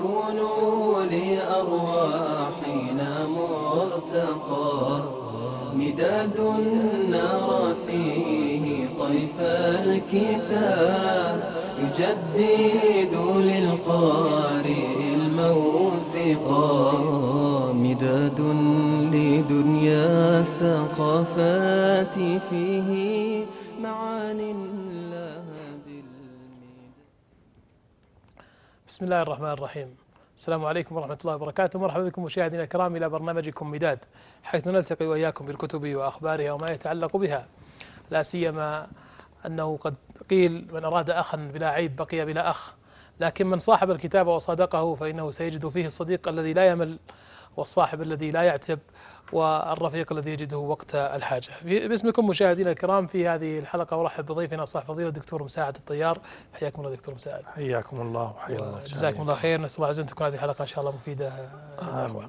يكون لأرواحنا مرتقى. مداد نرى فيه طيف الكتاب يجدد للقارئ الموثقا مداد لدنيا الثقافات فيه معان بسم الله الرحمن الرحيم. السلام عليكم ورحمة الله وبركاته. مرحبا بكم مشاهدينا الكرام إلى برنامجكم مداد حيث نلتقي وإياكم بالكتب وأخبارها وما يتعلق بها. لا سيما أنه قد قيل من أراد أخا بلا عيب بقي بلا أخ لكن من صاحب الكتاب وصادقه فإنه سيجد فيه الصديق الذي لا يمل والصاحب الذي لا يعتب. والرفيق الذي يجده وقت الحاجة. باسمكم مشاهدينا الكرام في هذه الحلقة أرحب بضيفنا صاحب فضيلة الدكتور مساعد الطيار. حياكم الله دكتور مساعد. حياكم الله وحيا الله جزاكم الله خير. نسأل الله عز وجل تكون هذه الحلقة إن شاء الله مفيدة. للإخوان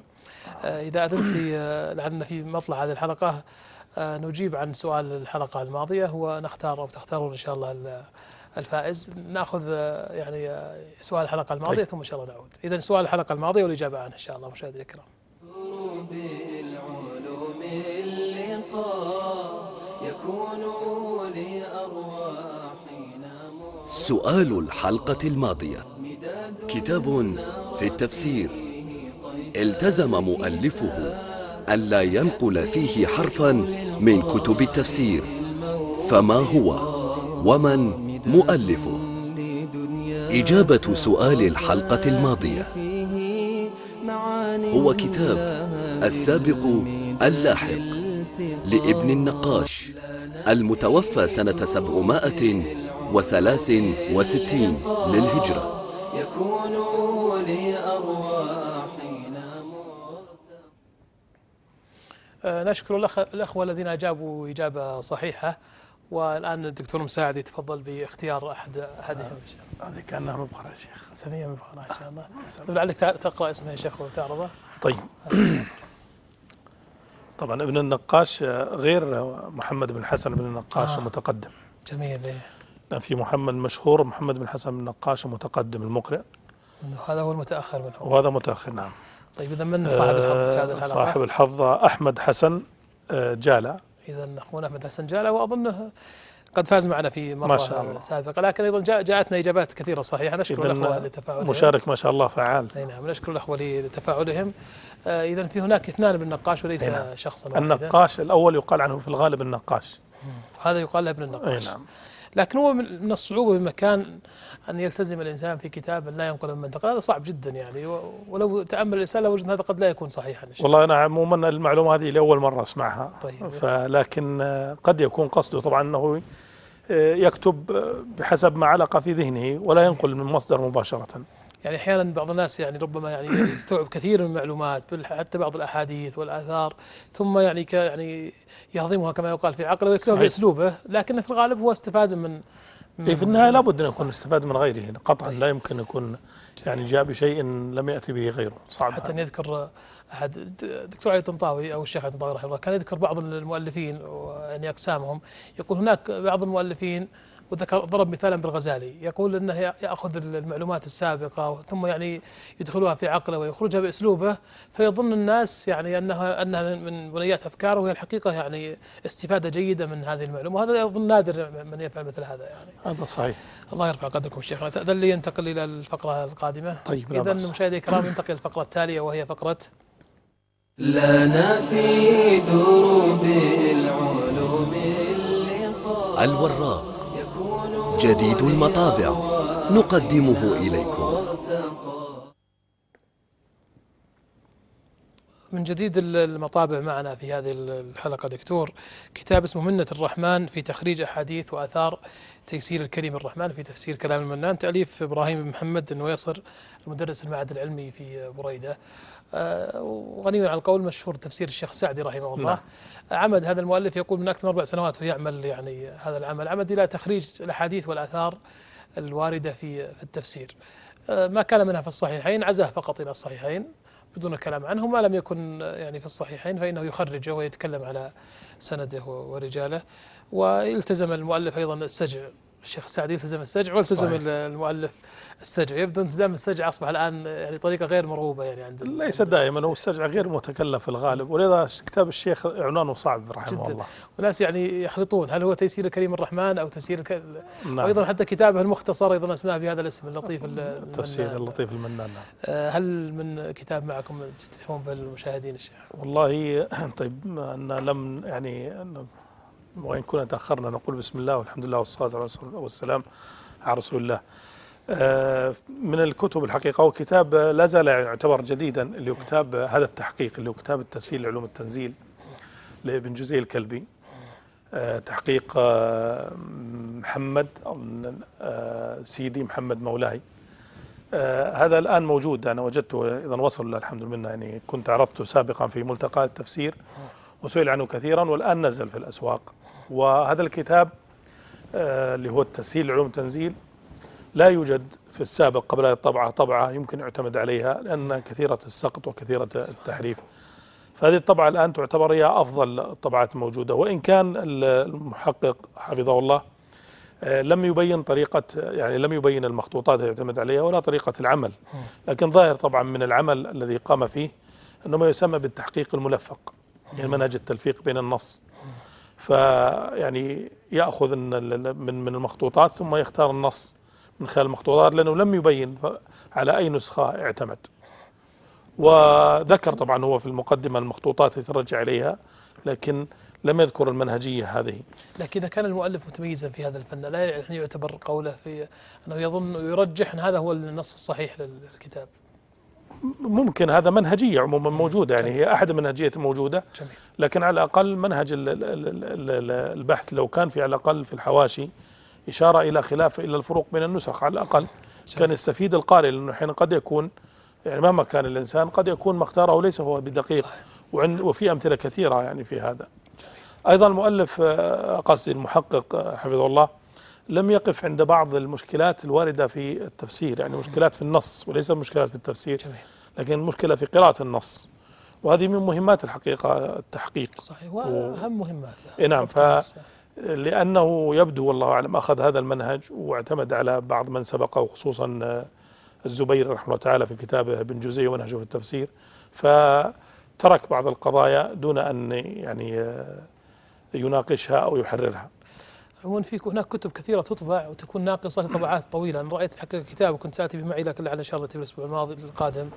آه، إذا أذنت لي آه، لعلنا في مطلع هذه الحلقة آه، نجيب عن سؤال الحلقة الماضية. ونختار أو تختارون إن شاء الله ال- الفائز. نأخذ آه، يعني سؤال الحلقة الماضية طيب. ثم إن شاء الله نعود. إذا سؤال الحلقة الماضية والإجابة عنه إن شاء الله مشاهدينا الكرام. بالعلوم اللقاء يكون لأرواحنا سؤال الحلقة الماضية. كتاب في التفسير. التزم مؤلفه ألا ينقل فيه حرفا من كتب التفسير. فما هو؟ ومن مؤلفه؟ إجابة سؤال الحلقة الماضية. هو كتاب السابق اللاحق لابن النقاش المتوفى سنة سبعمائة وثلاث وستين للهجرة. يكون آه، نشكر الأخ الأخوة الذين أجابوا إجابة صحيحة. والآن الدكتور مساعد يتفضل باختيار أحد الله هذه كأنها مبخرة يا شيخ. سمية مفخرة إن شاء الله. لعلك تقرأ اسمه يا شيخ وتعرضه. طيب. طبعا ابن النقاش غير محمد بن حسن بن النقاش آه. المتقدم جميل إيه. لأن في محمد مشهور محمد بن حسن بن النقاش المتقدم المقرئ هذا هو المتأخر منه وهذا متأخر نعم طيب إذا من صاحب الحظ في هذه الحلقة؟ صاحب الحظ أحمد حسن آه، جالا إذا أخونا أحمد حسن جالة وأظنه قد فاز معنا في مرة ما شاء الله. سابقة. لكن أيضا جاء جاءتنا إجابات كثيرة صحيحة. نشكر الأخوة لتفاعلهم. مشارك ما شاء الله فعال. أي نعم. نشكر الأخوة لتفاعلهم. آه إذا في هناك اثنان بالنقاش وليس أي نعم. شخصا واحدا. النقاش الأول يقال عنه في الغالب النقاش. هذا يقال له ابن النقاش. نعم. لكن هو من الصعوبة بمكان أن يلتزم الإنسان في كتاب لا ينقل من منطقة. هذا صعب جدا يعني. ولو تأمل الإنسان لوجد هذا قد لا يكون صحيحا. والله أنا عموما المعلومة هذه لأول مرة أسمعها. طيب. فلكن آه، قد يكون قصده. طبعا أنه يكتب آه، بحسب ما علق في ذهنه ولا ينقل من مصدر مباشرة يعني أحيانا بعض الناس يعني ربما يعني يستوعب كثير من المعلومات حتى بعض الأحاديث والآثار ثم يعني ك يعني يهضمها كما يقال في عقله ويكتبها. بأسلوبه لكن في الغالب هو استفاد من إيه في النهاية لابد أن يكون استفاد من غيره قطعا لا يمكن يكون يعني جاء بشيء لم يأتي به غيره صعب حتى. أن يذكر أحد دكتور علي الطنطاوي أو الشيخ علي الطنطاوي رحمه الله كان يذكر بعض المؤلفين يعني اقسامهم يقول هناك بعض المؤلفين وذكر ضرب مثالا بالغزالي. يقول إنه يأخذ المعلومات السابقة ثم يعني يدخلها في عقله ويخرجها بأسلوبه فيظن الناس يعني أنها أنها من بنيات أفكاره. وهي الحقيقة يعني استفادة جيدة من هذه المعلومة. وهذا يظن نادر من يفعل مثل هذا يعني. هذا صحيح. الله يرفع قدركم شيخنا. تأذن لي ينتقل إلى الفقرة القادمة. طيب اذا. مشاهدي الكرام ننتقل الفقرة التالية وهي فقرة لنا في دروب العلوم اللقاء الوراق. جديد المطابع. نقدمه إليكم. من جديد المطابع معنا في هذه الحلقة دكتور. كتاب اسمه منة الرحمن في تخريج أحاديث وآثار تيسير الكريم الرحمن في تفسير كلام المنان. تأليف إبراهيم بن محمد النويصر المدرس المعهد العلمي في بريدة. وغني عن القول مشهور تفسير الشيخ السعدي رحمه الله. عمد هذا المؤلف يقول من أكثر من أربع سنوات وهو يعمل يعني هذا العمل. عمد إلى تخريج الأحاديث والآثار الواردة في في التفسير. آه، ما كان منها في الصحيحين عزاه فقط إلى الصحيحين بدون الكلام عنه. ما لم يكن يعني في الصحيحين فإنه يخرجه ويتكلم على سنده ورجاله. والتزم المؤلف أيضا السجع. الشيخ سعد يلتزم السجع والتزم صحيح. المؤلف السجع يبدو التزام السجع أصبح الآن يعني طريقة غير مرغوبة يعني عند ليس دائما هو. السجع غير متكلف في الغالب ولذا كتاب الشيخ عنوانه صعب رحمه جداً. الله وناس يعني يخلطون هل هو تيسير الكريم الررحمن أو تيسير الك... نعم وأيضا حتى كتابه المختصر أيضا اسماه بهذا الاسم اللطيف ال- تفسير المنان. اللطيف المنان نعم. آه، هل من كتاب معكم تتهمون بالمشاهدين الشيخ؟ والله طيب أن لم يعني وإن كنا تأخرنا نقول بسم الله والحمد لله والصلاة والسلام على رسول الله. آه، من الكتب الحقيقة هو كتاب لا زال يعتبر جديدا اللي هو كتاب هذا التحقيق اللي هو كتاب التسهيل لعلوم التنزيل لابن جزي الكلبي. آه، تحقيق آه، محمد سيدي محمد مولاي. هذا الآن موجود أنا وجدته إذا وصل الحمد لله يعني كنت عرضته سابقا في ملتقى التفسير وسئل عنه كثيرا والآن نزل في الأسواق. وهذا الكتاب آه، اللي هو التسهيل لعلوم التنزيل لا يوجد في السابق قبل الطبعة. طبعة يمكن يعتمد عليها لأن كثيرة السقط وكثيرة التحريف. فهذه الطبعة الآن تعتبر هي أفضل الطبعات الموجودة. وإن كان المحقق حفظه الله آه، لم يبين طريقة يعني لم يبين المخطوطات اللي يعتمد عليها ولا طريقة العمل. لكن ظاهر طبعا من العمل الذي قام فيه أنه ما يسمى بالتحقيق الملفق يعني منهج التلفيق بين النص. فيعني يأخذ من من المخطوطات ثم يختار النص من خلال المخطوطات لأنه لم يبين على أي نسخة اعتمد. وذكر طبعا هو في المقدمة المخطوطات التي ترجع إليها لكن لم يذكر المنهجية هذه. لكن إذا كان المؤلف متميزا في هذا الفن لا يعني يعتبر قوله في أنه يظن ويرجح إن هذا هو النص الصحيح للكتاب. ممكن هذا منهجية عموما موجودة يعني هي أحد المنهجيات الموجودة لكن على الأقل منهج ال- ال- ال- ال- البحث لو كان في على الأقل في الحواشي إشارة إلى خلاف إلى الفروق بين النسخ. على الأقل كان يستفيد القارئ لأنه حين قد يكون يعني مهما كان الإنسان قد يكون ما اختاره ليس هو بدقيق وفي أمثلة كثيرة يعني في هذا. أيضا المؤلف آه، قصدي المحقق آه، حفظه الله لم يقف عند بعض المشكلات الواردة في التفسير يعني مشكلات في النص وليس مشكلات في التفسير جميل. لكن مشكلة في قراءة النص. وهذه من مهمات الحقيقة التحقيق. صحيح وأهم مهمات إيه نعم، ف-. لأنه يبدو والله أعلم أخذ هذا المنهج واعتمد على بعض من سبقه خصوصا الزبير رحمه الله تعالى في كتابه ابن جزي ومنهجه في التفسير. فترك بعض القضايا دون أن يعني يناقشها أو يحررها. عموما في هناك كتب كثيرة تطبع وتكون ناقصة لطبعات طويلة. أنا رأيت الحقيقة كتاب وكنت ساتي به معي لكن لعل إن شاء الله الأسبوع الماضي القادم.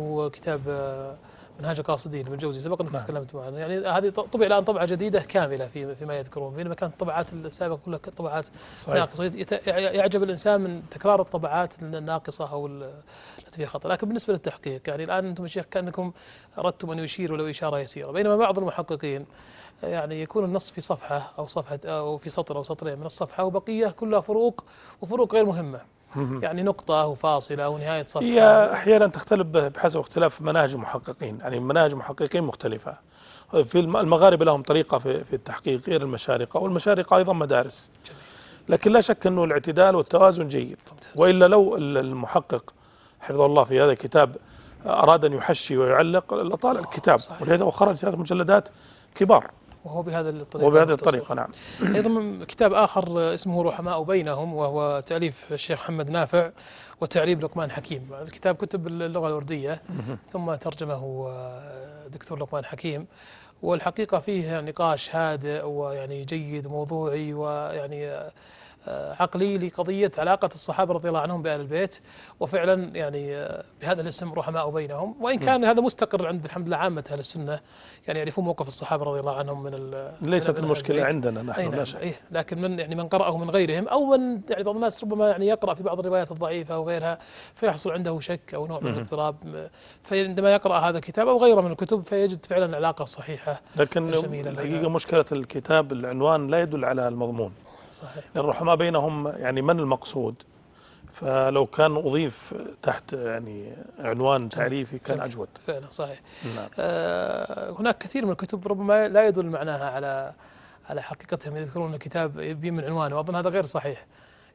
هو كتاب آه، منهاج القاصدين ابن جوزي سبق أنك نعم. تكلمت معنا يعني هذه طبع الآن طبعة جديدة كاملة في فيما يذكرون. بينما كانت الطبعات السابقة كلها طبعات صحيح. ناقصة. يعجب الإنسان من تكرار الطبعات الناقصة أو ال- التي فيها خطأ. لكن بالنسبة للتحقيق يعني الآن أنتم يا شيخ كأنكم أردتم أن يشيروا لو إشارة يسيرة. بينما بعض المحققين يعني يكون النص في صفحة أو صفحة أو في سطر أو سطرين من الصفحة وبقية كلها فروق وفروق غير مهمة. يعني فاصلة أو نهاية صفحة. هي أحيانا تختلف بحسب اختلاف مناهج المحققين. يعني مناهج محققين مختلفة. في الم- المغاربة لهم طريقة في التحقيق غير المشارقة والمشارقة أيضا مدارس. لكن لا شك أنه الاعتدال والتوازن جيد. وإلا لو ال- المحقق حفظه الله في هذا الكتاب أراد أن يحشي ويعلق لطال الكتاب. ولهذا وخرج ثلاث مجلدات كبار. وهو بهذا الطريقة وبهذه. الطريقة نعم. أيضا من كتاب آخر اسمه رحماء بينهم وهو تأليف الشيخ محمد نافع وتعريب لقمان حكيم. الكتاب كتب باللغة الأردية ثم ترجمه آه، دكتور لقمان حكيم. والحقيقة فيه نقاش هادئ ويعني جيد موضوعي ويعني آه، عقلي لقضية علاقة الصحابة رضي الله عنهم بأهل البيت. وفعلا يعني آه، بهذا الاسم رحماء بينهم. وإن كان هذا مستقر عند الحمد لله عامة أهل السنة يعني يعرفون موقف الصحابة رضي الله عنهم من ال- ليست من أهل المشكلة. عندنا نحن لا نعم إيه لكن من يعني من قرأه من غيرهم أو من يعني بعض الناس ربما يعني يقرأ في بعض الروايات الضعيفة أو غيرها فيحصل عنده شك أو نوع من الاضطراب. فعندما يقرأ هذا الكتاب أو غيره من الكتب فيجد فعلا العلاقة صحيحة لكن. الحقيقة مشكلة الكتاب العنوان لا يدل على المضمون. صحيح. الرحماء بينهم يعني من المقصود؟ فلو كان أضيف تحت يعني عنوان تعريفي كان. أجود. فعلا صحيح. نعم. آه هناك كثير من الكتب ربما لا يدل معناها على على حقيقتهم يذكرون الكتاب يبين من عنوانه وأظن هذا غير صحيح.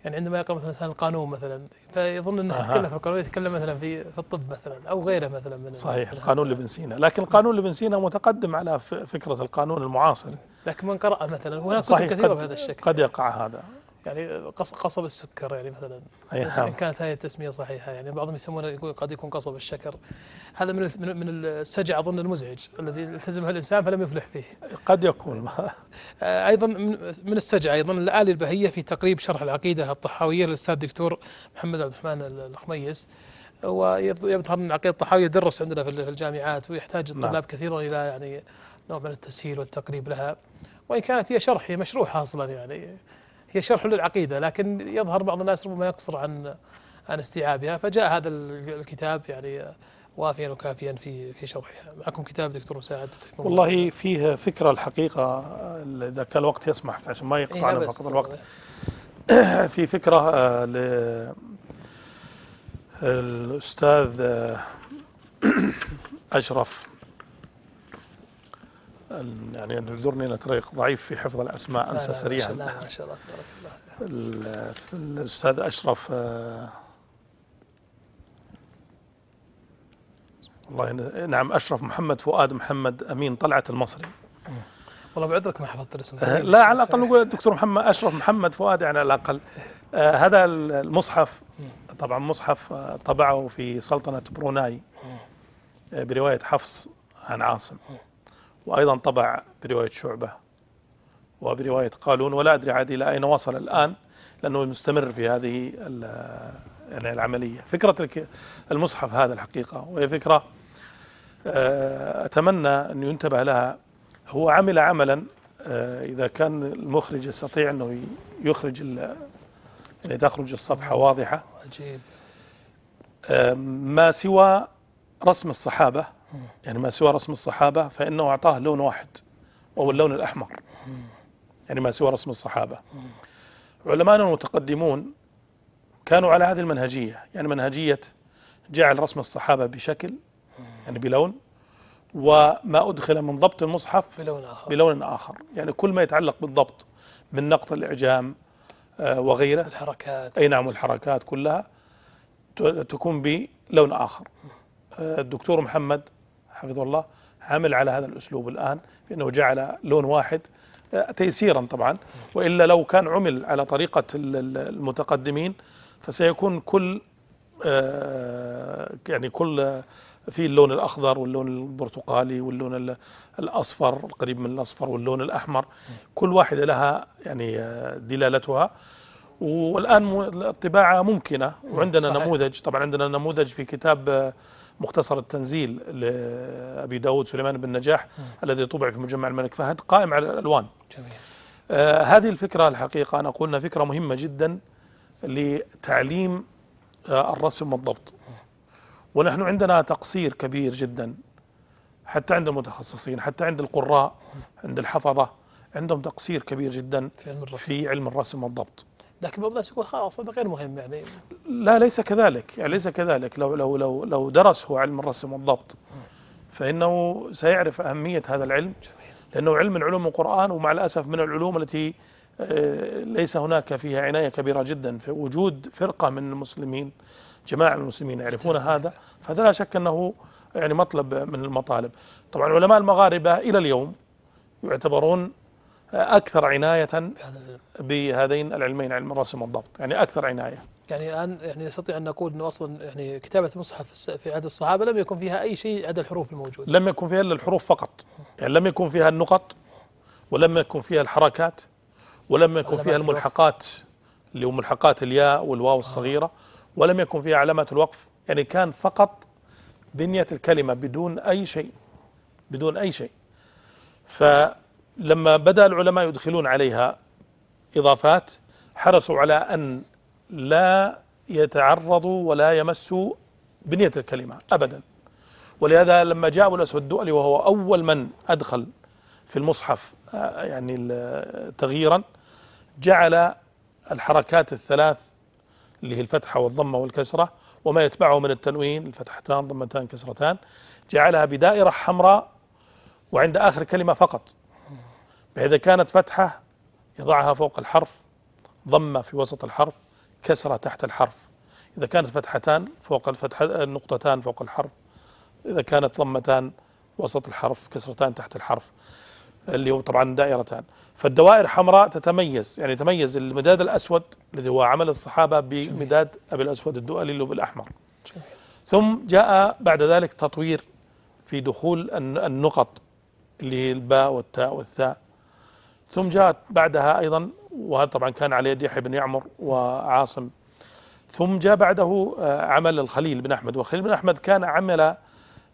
يعني عندما يقرأ مثلا إنسان القانون مثلا فيظن أنه أها. يتكلم في القانون يتكلم مثلا في في الطب مثلا أو غيره مثلا من صحيح من القانون لابن سينا. لكن القانون لابن سينا متقدم على ف- فكرة القانون المعاصر. لكن من قرأ مثلا هناك كتب قد, بهذا الشكل. قد يقع هذا. يعني قص- قصب السكر يعني مثلا. أي نعم. ان كانت هذه التسمية صحيحة يعني بعضهم يسمونه يقول قد يكون قصب الشكر. هذا من من من السجع اظن المزعج الذي التزمه الإنسان فلم يفلح فيه. قد يكون. آه، أيضا من السجع أيضا الاليه البهية في تقريب شرح العقيدة الطحاوية للأستاذ الدكتور محمد عبد الرحمن الخميس. ويظهر أن العقيدة الطحاوية تدرس عندنا في الجامعات ويحتاج الطلاب نعم. كثيرا إلى يعني نوع من التسهيل والتقريب لها. وإن كانت هي شرح هي مشروحة أصلا يعني. هي شرح للعقيدة لكن يظهر بعض الناس ربما يقصر عن عن استيعابها. فجاء هذا ال- الكتاب يعني وافيا وكافيا في في شرحها معكم كتاب دكتور مساعد والله فيه فكرة الحقيقة إذا كان الوقت يسمح عشان ما إيه، يقطعنا بس- فقط الوقت. في فكرة آه، ل الأستاذ آه، أشرف. يعني يعذرني أنا طريق ضعيف في حفظ الأسماء لا، أنسى لا، سريعا. الله ما شاء الله تبارك الله. ال- الأستاذ أشرف آه، والله نعم أشرف محمد فؤاد محمد أمين طلعت المصري. والله بعذرك ما حفظت الاسم. آه، لا على الأقل نقول الدكتور محمد أشرف محمد فؤاد يعني على الأقل. آه، هذا المصحف طبعا مصحف آه، طبعه في سلطنة بروناي برواية حفص عن عاصم. وأيضا طبع برواية شعبة وبرواية قالون ولا أدري عاد إلى أين وصل الآن لأنه مستمر في هذه يعني العملية. فكرة المصحف هذا الحقيقة وهي فكرة آه، أتمنى أن ينتبه لها. هو عمل عملا آه، إذا كان المخرج يستطيع أنه يخرج يعني تخرج الصفحة واضحة. عجيب. آه، ما سوى رسم الصحابة يعني ما سوى رسم الصحابة فإنه أعطاه لون واحد وهو اللون الأحمر. يعني ما سوى رسم الصحابة. علماءنا المتقدمون كانوا على هذه المنهجية. يعني منهجية جعل رسم الصحابة بشكل يعني بلون وما أدخل من ضبط المصحف في لون آخر. بلون آخر. يعني كل ما يتعلق بالضبط من نقط الإعجام آه، وغيره. الحركات. أي نعم والحركات كلها تكون بلون آخر. آه، الدكتور محمد حفظه الله عمل على هذا الأسلوب الآن بأنه جعل لون واحد آه، تيسيرا طبعا. وإلا لو كان عمل على طريقة ال- ال- المتقدمين فسيكون كل آه، يعني كل آه، في اللون الأخضر واللون البرتقالي واللون ال- الأصفر القريب من الأصفر واللون الأحمر. كل واحدة لها يعني دلالتها. والآن م- الطباعة ممكنة وعندنا صحيح. نموذج طبعا عندنا نموذج في كتاب مختصر التنزيل لأبي داود سليمان بن نجاح الذي طبع في مجمع الملك فهد قائم على الألوان. جميل. آه هذه الفكرة الحقيقة أنا قلنا فكرة مهمة جدا لتعليم آه الرسم والضبط. ونحن عندنا تقصير كبير جدا حتى عند المتخصصين حتى عند القراء عند الحفظة عندهم تقصير كبير جدا في علم الرسم. في علم الرسم والضبط. لكن بعض الناس يقول خلاص هذا غير مهم يعني. لا ليس كذلك. يعني ليس كذلك. لو لو لو لو درس هو علم الرسم والضبط فإنه سيعرف أهمية هذا العلم لأنه علم من علوم القرآن ومع الأسف من العلوم التي آه، ليس هناك فيها عناية كبيرة جدا في وجود فرقة من المسلمين جماعة من المسلمين يعرفون هذا. فهذا لا شك أنه يعني مطلب من المطالب. طبعا علماء المغاربة إلى اليوم يعتبرون أكثر عناية. بهذين العلمين علم الرسم والضبط. يعني أكثر عناية. يعني الان يعني نستطيع أن نقول إنه أصلا يعني كتابة المصحف في عهد الصحابة لم يكن فيها أي شيء عدا الحروف الموجودة. لم يكن فيها إلا الحروف فقط. يعني لم يكن فيها النقط ولم يكن فيها الحركات ولم يكن فيها. الملحقات اللي هو ملحقات الياء والواو الصغيرة ولم يكن فيها علامات الوقف. يعني كان فقط بنية الكلمة بدون أي شيء بدون أي شيء. فلما بدأ العلماء يدخلون عليها إضافات حرصوا على أن لا يتعرضوا ولا يمسوا بنية الكلمة ابدا. ولهذا لما جاء أبو الأسود الدؤلي وهو أول من أدخل في المصحف آه، يعني تغييرا جعل الحركات الثلاث اللي هي الفتحة والضمة والكسرة وما يتبعه من التنوين الفتحتان ضمتان كسرتان جعلها بدائرة حمراء وعند آخر كلمة فقط. فإذا كانت فتحة يضعها فوق الحرف ضمة في وسط الحرف كسرة تحت الحرف. إذا كانت فتحتان فوق الفتحه النقطتان فوق الحرف. إذا كانت ضمتان وسط الحرف كسرتان تحت الحرف. اللي هو طبعا دائرتان. فالدوائر حمراء تتميز يعني يتميز المداد الأسود الذي هو عمل الصحابة بمداد أبي الأسود الدؤلي اللي هو بالأحمر. جميل. ثم جاء بعد ذلك تطوير في دخول الن- النقط اللي هي الباء والتاء والثاء. ثم جاءت بعدها أيضا وهذا طبعا كان على يد يحيى بن يعمر وعاصم. ثم جاء بعده آه، عمل الخليل بن أحمد. والخليل بن أحمد كان عمل ال-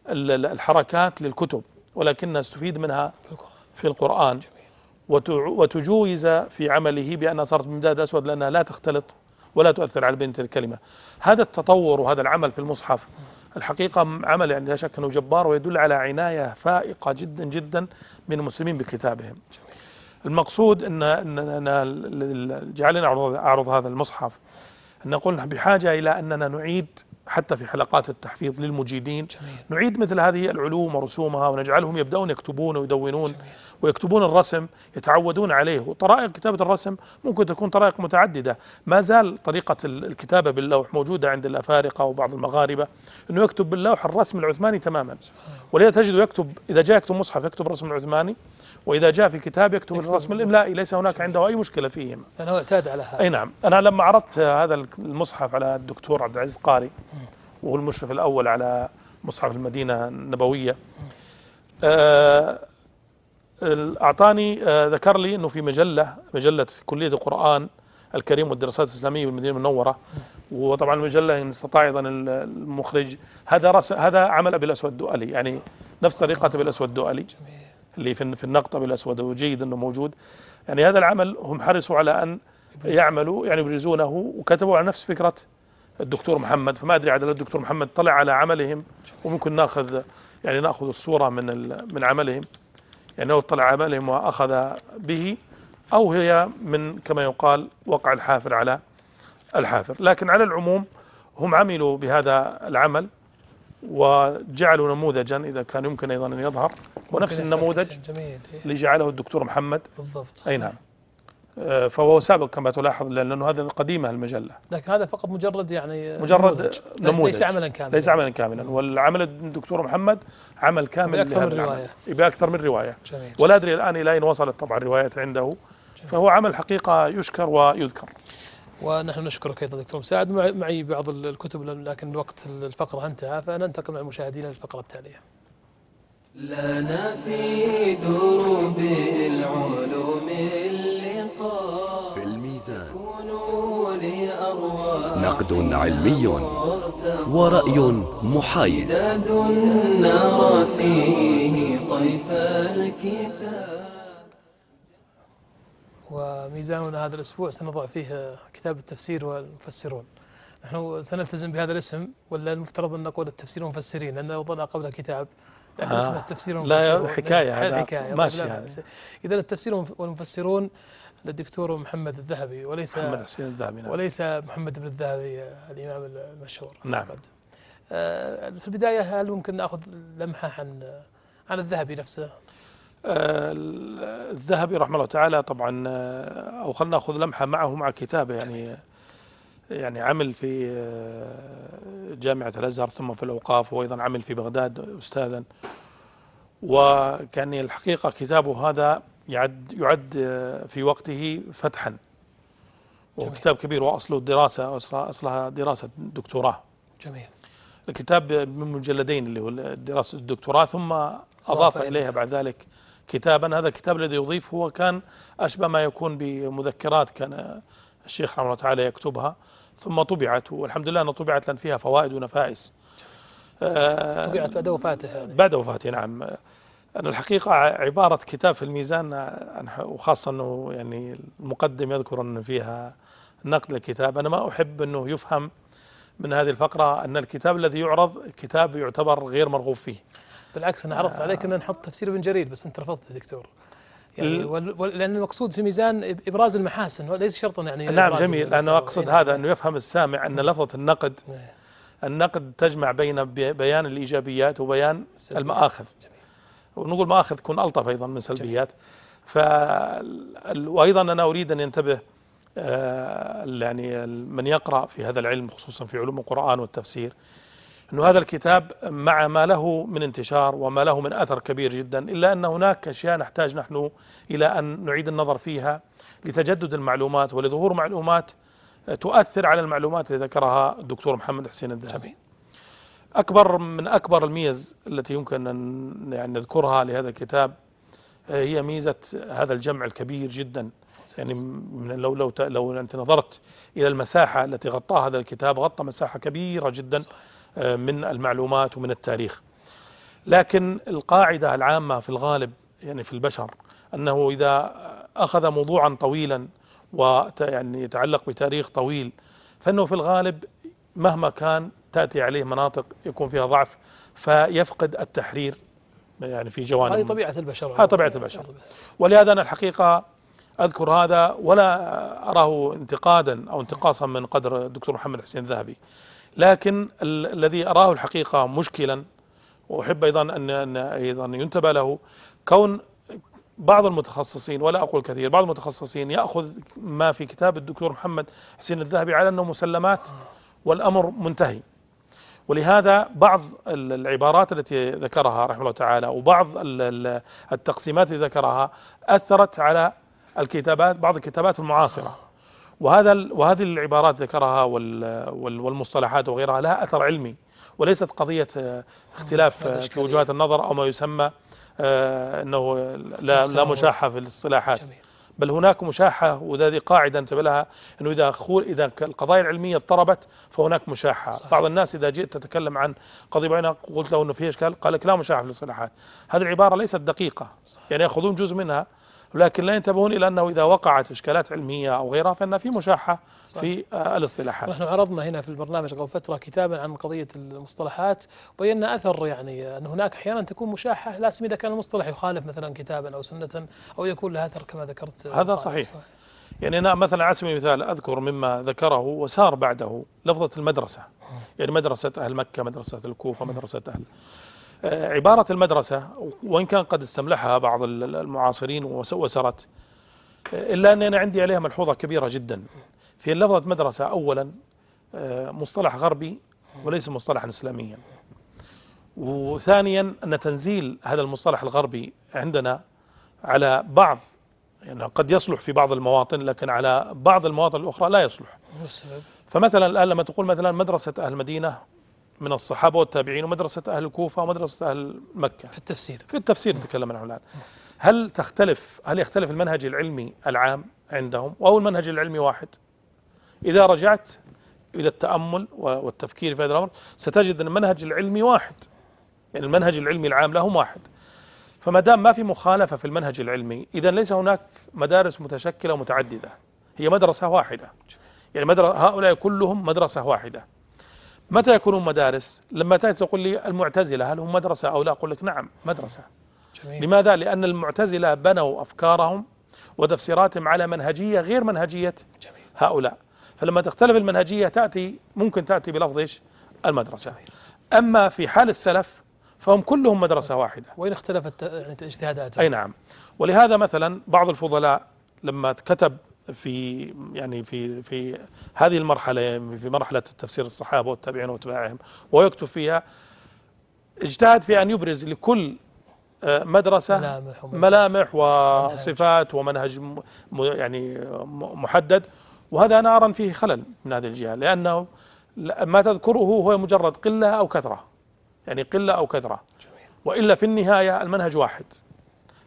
ال- الحركات للكتب ولكنه استفيد منها في القرآن. وتجوز في عمله بأنها صارت بمداد أسود لأنها لا تختلط ولا تؤثر على بنية الكلمة. هذا التطور وهذا العمل في المصحف الحقيقة عمل يعني لا شك أنه جبار ويدل على عناية فائقة جدا جدا من المسلمين بكتابهم. المقصود ال- ال- جعلنا أعرض هذا المصحف. أن نقول نحن بحاجة إلى أننا نعيد حتى في حلقات التحفيظ للمجيدين. جميل. نعيد مثل هذه العلوم ورسومها ونجعلهم يبدأون يكتبون ويدونون ويكتبون الرسم يتعودون عليه. وطرائق كتابة الرسم ممكن تكون طرائق متعددة. ما زال طريقة ال- الكتابة باللوح موجودة عند الأفارقة وبعض المغاربة. أنه يكتب باللوح الرسم العثماني تماما. ولذا تجد يكتب إذا جاء يكتب مصحف يكتب الرسم العثماني. وإذا جاء في كتاب يكتب الرسم الإملائي ليس هناك عنده أي مشكلة فيهما لأنه اعتاد على هذا. أي نعم. أنا لما عرضت هذا المصحف على الدكتور عبد العزيز قاري وهو المشرف الأول على مصحف المدينة النبوية آه، أعطاني آه، ذكر لي إنه في مجلة مجلة كلية القرآن الكريم والدراسات الإسلامية بالمدينة المنورة. وطبعا المجلة إن استطاع أيضا ال- المخرج. هذا رس هذا عمل أبي الأسود الدؤلي يعني نفس طريقة أبي الأسود الدؤلي. اللي في في النقط ابي الأسود وجيد إنه موجود. يعني هذا العمل هم حرصوا على أن يعملوا يعني يبرزونه وكتبوا على نفس فكرة الدكتور محمد. فما أدري عاد الدكتور محمد طلع على عملهم وممكن ناخذ يعني ناخذ الصورة من من عملهم. يعني لو طلع عملهم وأخذ به أو هي من كما يقال وقع الحافر على الحافر. لكن على العموم هم عملوا بهذا العمل. وجعلوا نموذجا إذا كان يمكن أيضا أن يظهر. ونفس النموذج جميل إيه. اللي جعله الدكتور محمد. بالضبط. أي نعم. آه، فهو سابق كما تلاحظ لأنه هذا قديمه المجلة. لكن هذا فقط مجرد يعني مجرد نموذج. نموذج. ليس عملا كاملا. ليس عملا كاملا. والعمل الدكتور محمد عمل كامل بأكثر لهذا من العمل. رواية. بأكثر من رواية. جميل. ولا أدري الآن إلى أين وصلت طبعا الروايات عنده. فهو عمل حقيقة يشكر ويذكر. ونحن نشكرك أيضا دكتور مساعد معي- معي بعض ال- الكتب لكن الوقت الفقرة انتهى فننتقل مع المشاهدين للفقرة التالية. لنا في دروب العلوم اللقاء. في الميزان. نقد علمي ورأي محايد. نرى فيه طيف الكتاب. وميزاننا هذا الأسبوع سنضع فيه كتاب التفسير والمفسرون نحن سنلتزم بهذا الاسم ولا المفترض أن نقول التفسير والمفسرين لأن وضعنا قبل كتاب لكن آه. اسمه التفسير لا، والمفسرون حكاية هذا. الحكاية ماشي لا. بأس. إذا التفسير والمفسرون للدكتور محمد الذهبي وليس محمد حسين الذهبي نعم. وليس محمد بن الذهبي الإمام المشهور نعم. أعتقد. آه، في البداية هل ممكن نأخذ لمحة عن عن الذهبي نفسه؟ الذهبي رحمه الله تعالى طبعا آه، أو خلينا نأخذ لمحة معه مع كتابه يعني يعني عمل في آه، جامعة الأزهر ثم في الأوقاف وأيضا عمل في بغداد استاذا وكان الحقيقة كتابه هذا يعد يعد آه، في وقته فتحا وهو. كتاب كبير وأصله دراسة أصلها دراسة دكتوراه جميل الكتاب من مجلدين اللي هو دراسة الدكتوراه ثم أضاف إليه. إليها بعد ذلك كتابا. هذا الكتاب الذي يضيف هو كان أشبه ما يكون بمذكرات كان الشيخ رحمه الله تعالى يكتبها. ثم طبعت والحمد لله أنها طبعت لأن فيها فوائد ونفائس. آه، طبيعت بعد وفاته يعني. بعد وفاته نعم. أنا الحقيقة عبارة كتاب في الميزان وخاصة أنه يعني المقدم يذكر أن فيها نقد الكتاب. أنا ما أحب أنه يفهم من هذه الفقرة أن الكتاب الذي يعرض كتاب يعتبر غير مرغوب فيه. بالعكس أنا عرضت عليك ان نحط تفسير ابن جرير بس أنت رفضت يا دكتور يعني لأن المقصود في ميزان إبراز المحاسن وليس شرطا يعني نعم جميل. أنا أقصد إيه، هذا أنه يفهم السامع أن لفظة النقد إيه. النقد تجمع بين بي- بيان الإيجابيات وبيان. المآخذ. ونقول مآخذ تكون ألطف أيضا من سلبيات ف وأيضا أنا أريد أن ينتبه آه، يعني من يقرأ في هذا العلم خصوصا في علوم القرآن والتفسير أنه هذا الكتاب مع ما له من انتشار وما له من أثر كبير جدا إلا أن هناك أشياء نحتاج نحن إلى أن نعيد النظر فيها لتجدد المعلومات ولظهور معلومات تؤثر على المعلومات اللي ذكرها الدكتور محمد حسين الذهبي. أكبر من أكبر الميز التي يمكن أن يعني نذكرها لهذا الكتاب آه، هي ميزة هذا الجمع الكبير جدا. يعني من لو لو لو أنت نظرت إلى المساحة التي غطاها هذا الكتاب غطى مساحة كبيرة جدا. من المعلومات ومن التاريخ. لكن القاعدة العامة في الغالب يعني في البشر أنه إذا أخذ موضوعا طويلا وت يعني يتعلق بتاريخ طويل فإنه في الغالب مهما كان تأتي عليه مناطق يكون فيها ضعف فيفقد التحرير يعني في جوانب هذه طبيعة البشر. هذه طبيعة البشر. ولهذا أنا الحقيقة أذكر هذا ولا أراه انتقادا أو انتقاصا من قدر الدكتور محمد حسين الذهبي. لكن ال- الذي أراه الحقيقة مشكلا وأحب أيضا أن أن أيضا ينتبه له كون بعض المتخصصين ولا أقول كثير بعض المتخصصين يأخذ ما في كتاب الدكتور محمد حسين الذهبي على أنه مسلمات والأمر منتهي. ولهذا بعض ال- العبارات التي ذكرها رحمه الله تعالى وبعض ال- ال- التقسيمات التي ذكرها أثرت على الكتابات بعض الكتابات المعاصرة. وهذا وهذه العبارات ذكرها وال- وال- والمصطلحات وغيرها لها أثر علمي وليست قضية آه، اختلاف آه، في وجهات النظر أو ما يسمى آه، أنه لا, لا مشاحة في الاصطلاحات. بل هناك مشاحة وهذه قاعدة انتبه لها أنه إذا خول إذا ك- القضايا العلمية اضطربت فهناك مشاحة صحيح. بعض الناس إذا جئت تتكلم عن قضية معينة قلت له أنه فيها إشكال قال لك لا مشاحة في الاصطلاحات هذه العبارة ليست دقيقة صحيح. يعني يأخذون جزء منها ولكن لا ينتبهون إلى أنه إذا وقعت إشكالات علمية أو غيرها فإن في مشاحة في آه، الاصطلاحات. نحن عرضنا هنا في البرنامج قبل فترة كتابا عن قضية المصطلحات وبينا أثر يعني أن هناك أحيانا تكون مشاحة لا إذا كان المصطلح يخالف مثلا كتابا أو سنة أو يكون له أثر كما ذكرت. هذا خالد. صحيح. يعني أنا مثلا على سبيل المثال أذكر مما ذكره وسار بعده لفظة المدرسة. يعني مدرسة أهل مكة مدرسة الكوفة مدرسة أهل عبارة المدرسة وإن كان قد استملحها بعض ال- المعاصرين وس- وسرت آه، إلا أن أنا عندي عليها ملحوظة كبيرة جدا. في لفظة مدرسة أولا آه، مصطلح غربي وليس مصطلحا إسلاميا. وثانيا أن تنزيل هذا المصطلح الغربي عندنا على بعض يعني قد يصلح في بعض المواطن لكن على بعض المواطن الأخرى لا يصلح؟ فمثلا الآن لما تقول مثلا مدرسة أهل المدينة من الصحابة والتابعين ومدرسة أهل الكوفة ومدرسة أهل مكة. في التفسير. في التفسير نتكلم عنه الآن. هل تختلف هل يختلف المنهج العلمي العام عندهم أو المنهج العلمي واحد؟ إذا رجعت إلى التأمل والتفكير في هذا الأمر ستجد أن المنهج العلمي واحد. يعني المنهج العلمي العام لهم واحد. فما دام ما في مخالفة في المنهج العلمي إذا ليس هناك مدارس متشكلة ومتعددة. هي مدرسة واحدة. يعني مدرسة هؤلاء كلهم مدرسة واحدة. متى يكونون مدارس؟ لما تأتي تقول لي المعتزلة هل هم مدرسة أو لا؟ أقول لك نعم مدرسة. جميل. لماذا؟ لأن المعتزلة بنوا أفكارهم وتفسيراتهم على منهجية غير منهجية جميل. هؤلاء. فلما تختلف المنهجية تأتي ممكن تأتي بلفظ إيش؟ المدرسة. أما في حال السلف فهم كلهم مدرسة واحدة. وين اختلفت يعني اجتهاداتهم؟ أي نعم. ولهذا مثلا بعض الفضلاء لما كتب في يعني في في هذه المرحلة في مرحلة تفسير الصحابة والتابعين واتباعهم ويكتب فيها اجتهد في أن يبرز لكل آه، مدرسة ملامح. ملامح وصفات ومنهج يعني محدد. وهذا أنا أرى أن فيه خلل من هذه الجهة لأنه لا- ما تذكره هو مجرد قلة أو كثرة يعني قلة أو كثرة. وإلا في النهاية المنهج واحد.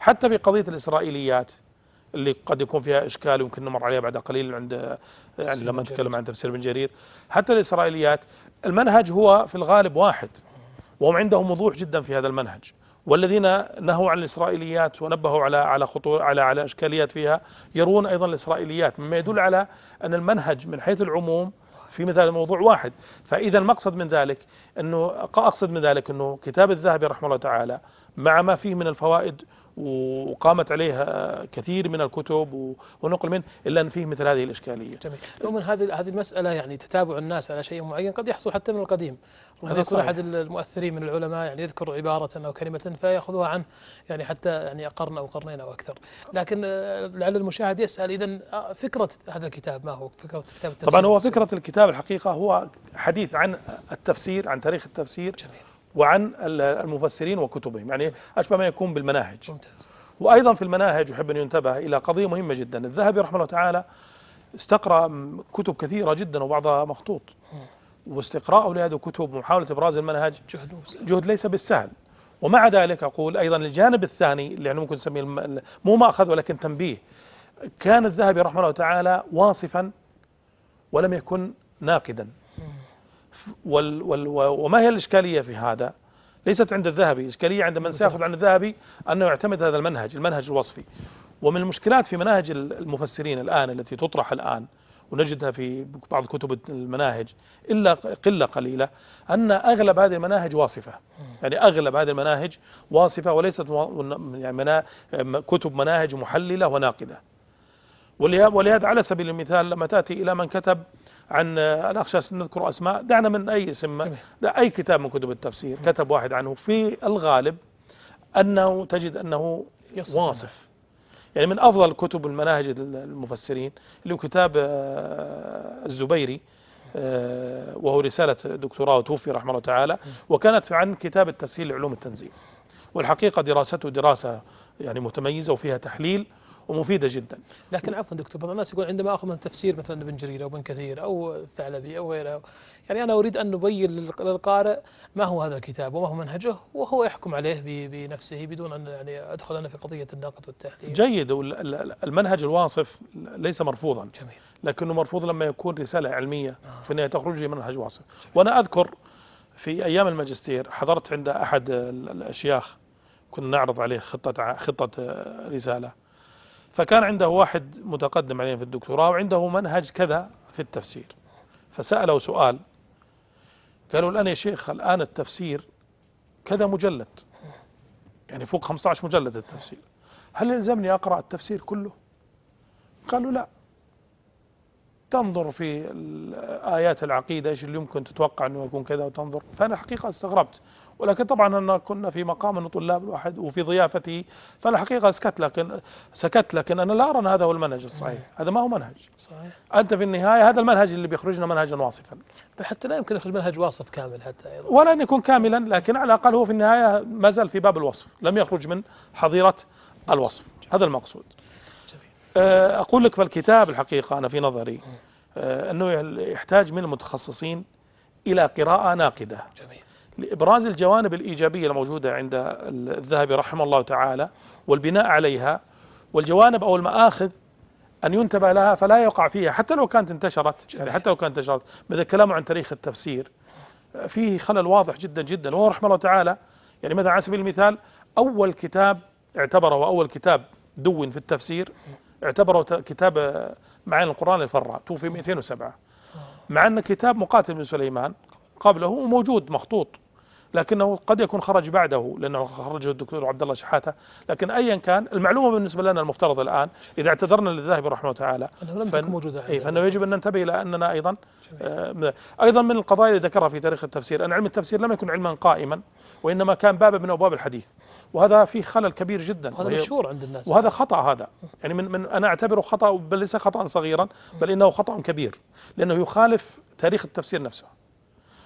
حتى في قضية الإسرائيليات اللي قد يكون فيها إشكال يمكن نمر عليها بعد قليل عند يعني لما نتكلم عن تفسير بن جرير. حتى الإسرائيليات المنهج هو في الغالب واحد وهم عندهم وضوح جدا في هذا المنهج. والذين نهوا عن الإسرائيليات ونبهوا على على خطور على على إشكاليات فيها يرون أيضا الإسرائيليات مما يدل على أن المنهج من حيث العموم في مثال الموضوع واحد. فإذا المقصد من ذلك انه أقصد من ذلك أنه كتاب الذهبي رحمه الله تعالى مع ما فيه من الفوائد وقامت عليها كثير من الكتب ونقل منه إلا أن فيه مثل هذه الإشكالية. جميل. عموما هذه هذه المسألة يعني تتابع الناس على شيء معين قد يحصل حتى من القديم. هذا يكون. أحد المؤثرين من العلماء يعني يذكر عبارة أو كلمة فيأخذوها عنه يعني حتى يعني قرن أو قرنين أو أكثر. لكن آه، لعل المشاهد يسأل إذا آه، فكرة هذا الكتاب ما هو؟ فكرة كتاب التفسير. طبعا هو. فكرة الكتاب الحقيقة هو حديث عن التفسير عن تاريخ التفسير. جميل. وعن ال- المفسرين وكتبهم. يعني أشبه ما يكون بالمناهج. ممتاز. وأيضا في المناهج يحب أن ينتبه إلى قضية مهمة جدا. الذهبي رحمه الله تعالى استقرأ م- كتب كثيرة جدا وبعضها مخطوط. واستقراءه لهذه الكتب ومحاولة إبراز المنهج جهد جهد ليس بالسهل. ومع ذلك أقول أيضا الجانب الثاني اللي يعني ممكن نسميه مو مأخذ ولكن تنبيه. كان الذهبي رحمه الله تعالى واصفا ولم يكن ناقدا. وال وال وما هي الإشكالية في هذا؟ ليست عند الذهبي، الاشكاليه عند من سيأخذ عن الذهبي أنه يعتمد هذا المنهج، المنهج الوصفي. ومن المشكلات في مناهج ال- المفسرين الآن التي تطرح الآن ونجدها في بعض كتب المناهج إلا ق- قلة قليلة أن أغلب هذه المناهج واصفة يعني أغلب هذه المناهج واصفة وليست يعني كتب مناهج محللة وناقدة ولها- ولهذا على سبيل المثال لما تأتي إلى من كتب عن أنا أخشى نذكر أسماء. دعنا من أي اسم. لا أي كتاب من كتب التفسير. كتب واحد عنه. في الغالب أنه تجد أنه يصف واصف. يعني من أفضل كتب المناهج المفسرين اللي هو كتاب آه، الزبيري آه، وهو رسالة دكتوراه وتوفي رحمه الله تعالى وكانت عن كتاب التسهيل لعلوم التنزيل. والحقيقة دراسته دراسة يعني متميزة وفيها تحليل. ومفيدة جدا. لكن عفوا دكتور بعض الناس يقول عندما آخذ من تفسير مثلا ابن جرير أو ابن كثير أو الثعلبي أو غيره يعني أنا أريد أن نبين للق- للقارئ ما هو هذا الكتاب وما هو منهجه وهو يحكم عليه بنفسه بدون أن يعني أدخل أنا في قضية النقد والتحليل. جيد. المنهج الواصف ليس مرفوضا. جميل. لكنه مرفوض لما يكون رسالة علمية في النهاية تخرج لي منهج واصف. وأنا أذكر في أيام الماجستير حضرت عند أحد ال- الأشياخ كنا نعرض عليه خطة خطة آه، رسالة. فكان عنده واحد متقدم عليه في الدكتوراه وعنده منهج كذا في التفسير. فسأله سؤال قالوا الآن يا شيخ الآن التفسير كذا مجلد. يعني فوق 15 مجلد التفسير. هل يلزمني أقرأ التفسير كله؟ قالوا لا. تنظر في آيات العقيدة إيش اللي يمكن تتوقع أنه يكون كذا وتنظر. فأنا حقيقة استغربت. ولكن طبعا أنا كنا في مقام أنه طلاب الواحد وفي ضيافتي فأنا حقيقة سكت لكن سكت لكن أنا لا أرى أن هذا هو المنهج الصحيح. هذا ما هو منهج. صحيح. أنت في النهاية هذا المنهج اللي بيخرجنا منهجا واصفا. حتى لا يمكن يخرج منهج واصف كامل حتى أيضا. ولا أن يكون كاملا لكن على الأقل هو في النهاية ما زال في باب الوصف. لم يخرج من حظيرة الوصف. هذا المقصود. آه، أقول لك فالكتاب الحقيقة أنا في نظري آه، أنه يحتاج من المتخصصين إلى قراءة ناقدة. جميل. لإبراز الجوانب الإيجابية الموجودة عند الذهبي رحمه الله تعالى والبناء عليها والجوانب أو المآخذ أن ينتبه لها فلا يقع فيها حتى لو كانت انتشرت يعني حتى لو كانت انتشرت. مثل كلامه عن تاريخ التفسير. فيه خلل واضح جدا جدا. وهو رحمه الله تعالى يعني مثلا على سبيل المثال أول كتاب اعتبره أول كتاب دون في التفسير اعتبره كتاب معاني القرآن للفراء توفي 207 مع أن كتاب مقاتل بن سليمان قبله موجود مخطوط. لكنه قد يكون خرج بعده لأنه خرجه الدكتور عبد الله شحاتة. لكن ايا كان المعلومة بالنسبة لنا المفترض الآن إذا اعتذرنا للذهبي رحمه الله تعالى انه لم تكن موجوده اي. فإنه يجب أن ننتبه إلى أننا أيضا آه، أيضا من القضايا اللي ذكرها في تاريخ التفسير أن علم التفسير لم يكن علما قائما وإنما كان بابا من أبواب الحديث. وهذا فيه خلل كبير جدا. وهذا مشهور عند الناس. وهذا خطأ هذا. يعني من, من أنا أعتبره خطأ بل ليس خطأ صغيرا بل إنه خطأ كبير. لأنه يخالف تاريخ التفسير نفسه.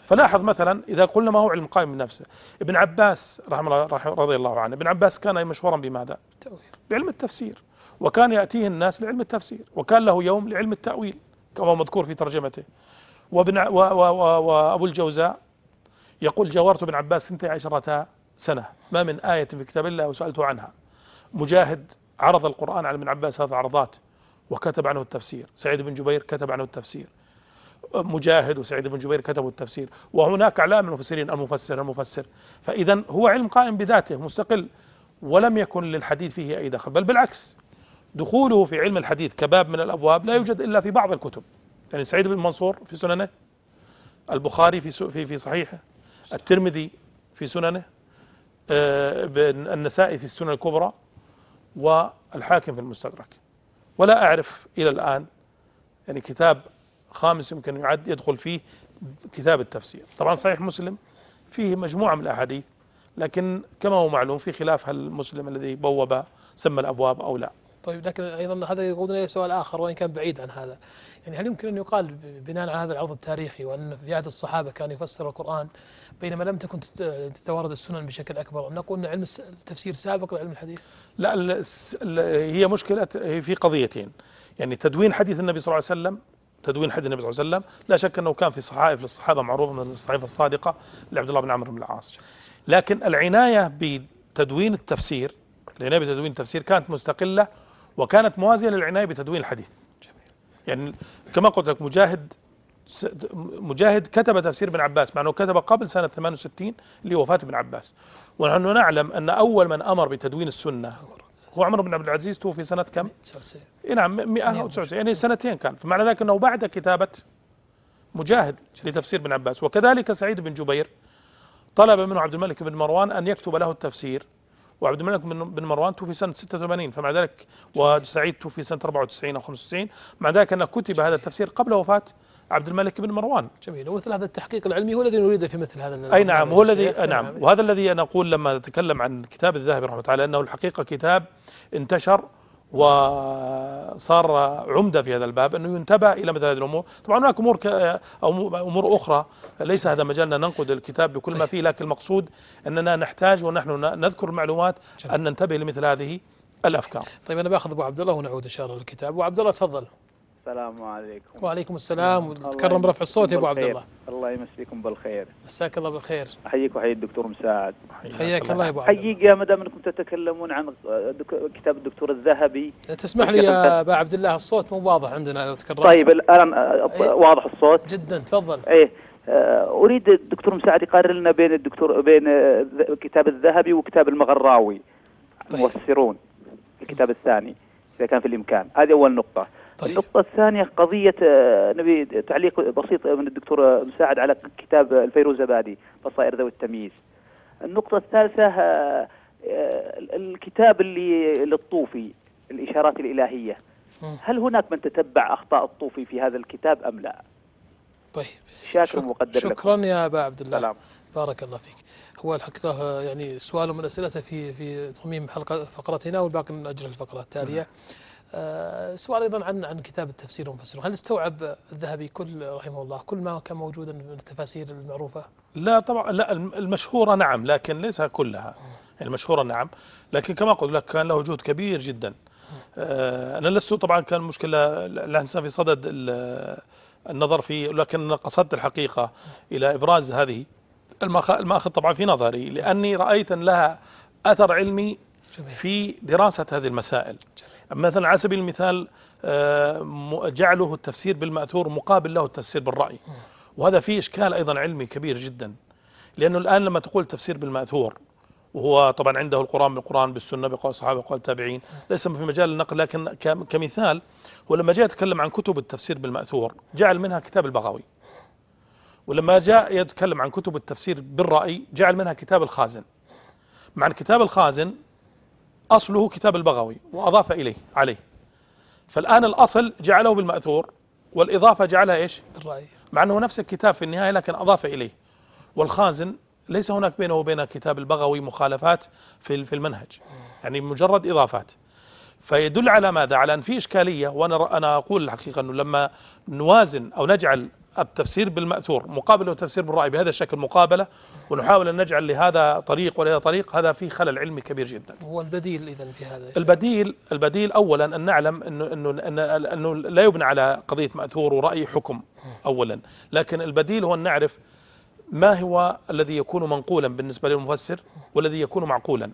فلاحظ مثلا إذا قلنا ما هو علم قائم بنفسه ابن عباس رحمه الله رضي الله عنه ابن عباس كان مشهورا بماذا؟ التأويل. بعلم التفسير. وكان يأتيه الناس لعلم التفسير وكان له يوم لعلم التأويل كما مذكور في ترجمته. وابن و و و وأبو الجوزاء يقول جاورت ابن عباس 12 سنة ما من آية في كتاب الله وسألته عنها. مجاهد عرض القرآن على ابن عباس ثلاث عرضات وكتب عنه التفسير. سعيد بن جبير كتب عنه التفسير. مجاهد وسعيد بن جبير كتبوا التفسير وهناك اعلام المفسرين المفسر المفسر. فاذا هو علم قائم بذاته مستقل ولم يكن للحديث فيه أي دخل بل بالعكس. دخوله في علم الحديث كباب من الأبواب لا يوجد إلا في بعض الكتب. يعني سعيد بن منصور في سننه البخاري في في في صحيحه الترمذي في سننه آه، النسائي في السنن الكبرى والحاكم في المستدرك. ولا أعرف إلى الآن يعني كتاب خامس يمكن يعد يدخل فيه كتاب التفسير. طبعا صحيح مسلم فيه مجموعة من الأحاديث لكن كما هو معلوم في خلاف هل المسلم الذي بوب سمى الأبواب أو لا. طيب لكن أيضا هذا يقودنا إلى سؤال آخر وإن كان بعيد عن هذا. يعني هل يمكن أن يقال بناء على هذا العرض التاريخي وأن في عهد الصحابة كان يفسر القرآن بينما لم تكن تت- تتوارد السنن بشكل أكبر؟ أن نقول إن علم التفسير سابق لعلم الحديث. لا هي مشكلة هي في قضيتين. يعني تدوين حديث النبي صلى الله عليه وسلم تدوين حديث النبي صلى الله عليه وسلم لا شك أنه كان في صحائف للصحابة معروفه من الصحيفة الصادقة لعبد الله بن عمرو بن العاص. لكن العناية بتدوين التفسير العناية بتدوين التفسير كانت مستقلة وكانت موازية للعناية بتدوين الحديث. يعني كما قلت لك مجاهد مجاهد كتب تفسير ابن عباس مع أنه كتب قبل سنة 68 لوفاة ابن عباس. ونحن نعلم أن أول من أمر بتدوين السنة هو عمر بن عبد العزيز توفي سنة كم؟ 99 اي نعم 199 يعني سنتين كان. فمعنى ذلك أنه بعد كتابة مجاهد لتفسير ابن عباس. وكذلك سعيد بن جبير طلب منه عبد الملك بن مروان أن يكتب له التفسير. وعبد الملك بن بن مروان توفي سنة 86 فمع ذلك وسعيد توفي سنة 94 أو 95 مع ذلك أن كتب هذا التفسير قبل وفاة عبد الملك بن مروان. جميل. ومثل هذا التحقيق العلمي هو الذي نريده في مثل هذا أي نعم هو الذي. آه نعم. وهذا الذي أنا أقول لما أتكلم عن كتاب الذهبي رحمة الله تعالى أنه الحقيقة كتاب انتشر وصار عمدة في هذا الباب أنه ينتبه إلى مثل هذه الأمور، طبعا هناك أمور ك- أو أمور أخرى. ليس هذا مجالنا ننقد الكتاب بكل ما فيه لكن المقصود أننا نحتاج ونحن نذكر المعلومات أن ننتبه لمثل هذه الأفكار. طيب أنا بأخذ أبو عبد الله ونعود إن شاء الله للكتاب. أبو عبد الله تفضل. السلام عليكم. وعليكم السلام. وتكرم برفع الصوت يا أبو عبد. الله. الله يمسيكم بالخير. مساك الله بالخير. أحييك وأحيي الدكتور مساعد. حياك الله يا أبو عبد الله. حقيقة ما دام أنكم تتكلمون عن كتاب الدكتور الذهبي تسمح لي يا أبا عبد الله الصوت مو واضح عندنا لو تكررت طيب الآن آه، إيه. واضح الصوت. جدا تفضل. إيه آه، أريد الدكتور مساعد يقارن لنا بين الدكتور بين آه، كتاب الذهبي وكتاب المغراوي. طيب. المفسرون الكتاب الثاني إذا كان في الإمكان. هذه أول نقطة. طيب النقطة الثانية قضية آه، نبي تعليق بسيط من الدكتور مساعد على كتاب الفيروز زبادي بصائر ذوي التمييز. النقطة الثالثة آه، آه، الكتاب اللي للطوفي الإشارات الإلهية. هل هناك من تتبع أخطاء الطوفي في هذا الكتاب أم لا؟ طيب شاكر شك- مقدر لكم. شكرا يا أبا عبد الله سلام. بارك الله فيك هو الحقيقة يعني سؤال من اسئلته في في تصميم حلقة فقرتنا والباقي ناجل الفقرة التالية سؤال أيضا عن عن كتاب التفسير والمفسرون هل استوعب الذهبي كل رحمه الله كل ما كان موجودا من التفاسير المعروفة؟ لا طبعا لا الم- المشهورة نعم لكن ليس كلها. يعني المشهورة نعم لكن كما قلت لك كان له وجود كبير جدا. آه أنا لست طبعا كان مشكلة الإنسان في صدد ال- النظر في لكن قصدت الحقيقة إلى إبراز هذه. المأخذ طبعا في نظري لأني رأيت أن لها أثر علمي في دراسة هذه المسائل. مثلا على سبيل المثال آه، جعله التفسير بالمأثور مقابل له التفسير بالرأي. وهذا فيه إشكال أيضا علمي كبير جدا. لأنه الآن لما تقول تفسير بالمأثور وهو طبعا عنده القرآن بالقرآن بالسنة بقول الصحابة بقول التابعين ليس في مجال النقل لكن كمثال ولما جاء يتكلم عن كتب التفسير بالمأثور جعل منها كتاب البغوي. ولما جاء يتكلم عن كتب التفسير بالرأي جعل منها كتاب الخازن. مع كتاب الخازن أصله كتاب البغوي وأضاف إليه عليه. فالآن الأصل جعله بالمأثور والإضافة جعلها إيش؟ بالراي مع أنه نفس الكتاب في النهاية لكن أضاف إليه. والخازن ليس هناك بينه وبين كتاب البغوي مخالفات في في المنهج. يعني مجرد إضافات. فيدل على ماذا؟ على أن في إشكالية وأنا أنا أقول الحقيقة أنه لما نوازن أو نجعل التفسير بالمأثور مقابل التفسير بالرأي بهذا الشكل مقابلة ونحاول أن نجعل لهذا طريق ولهذا طريق هذا فيه خلل علمي كبير جدا. هو البديل اذا في هذا البديل البديل اولا أن نعلم انه انه, إنه لا يبنى على قضية مأثور ورأي حكم اولا لكن البديل هو أن نعرف ما هو الذي يكون منقولا بالنسبة للمفسر والذي يكون معقولا.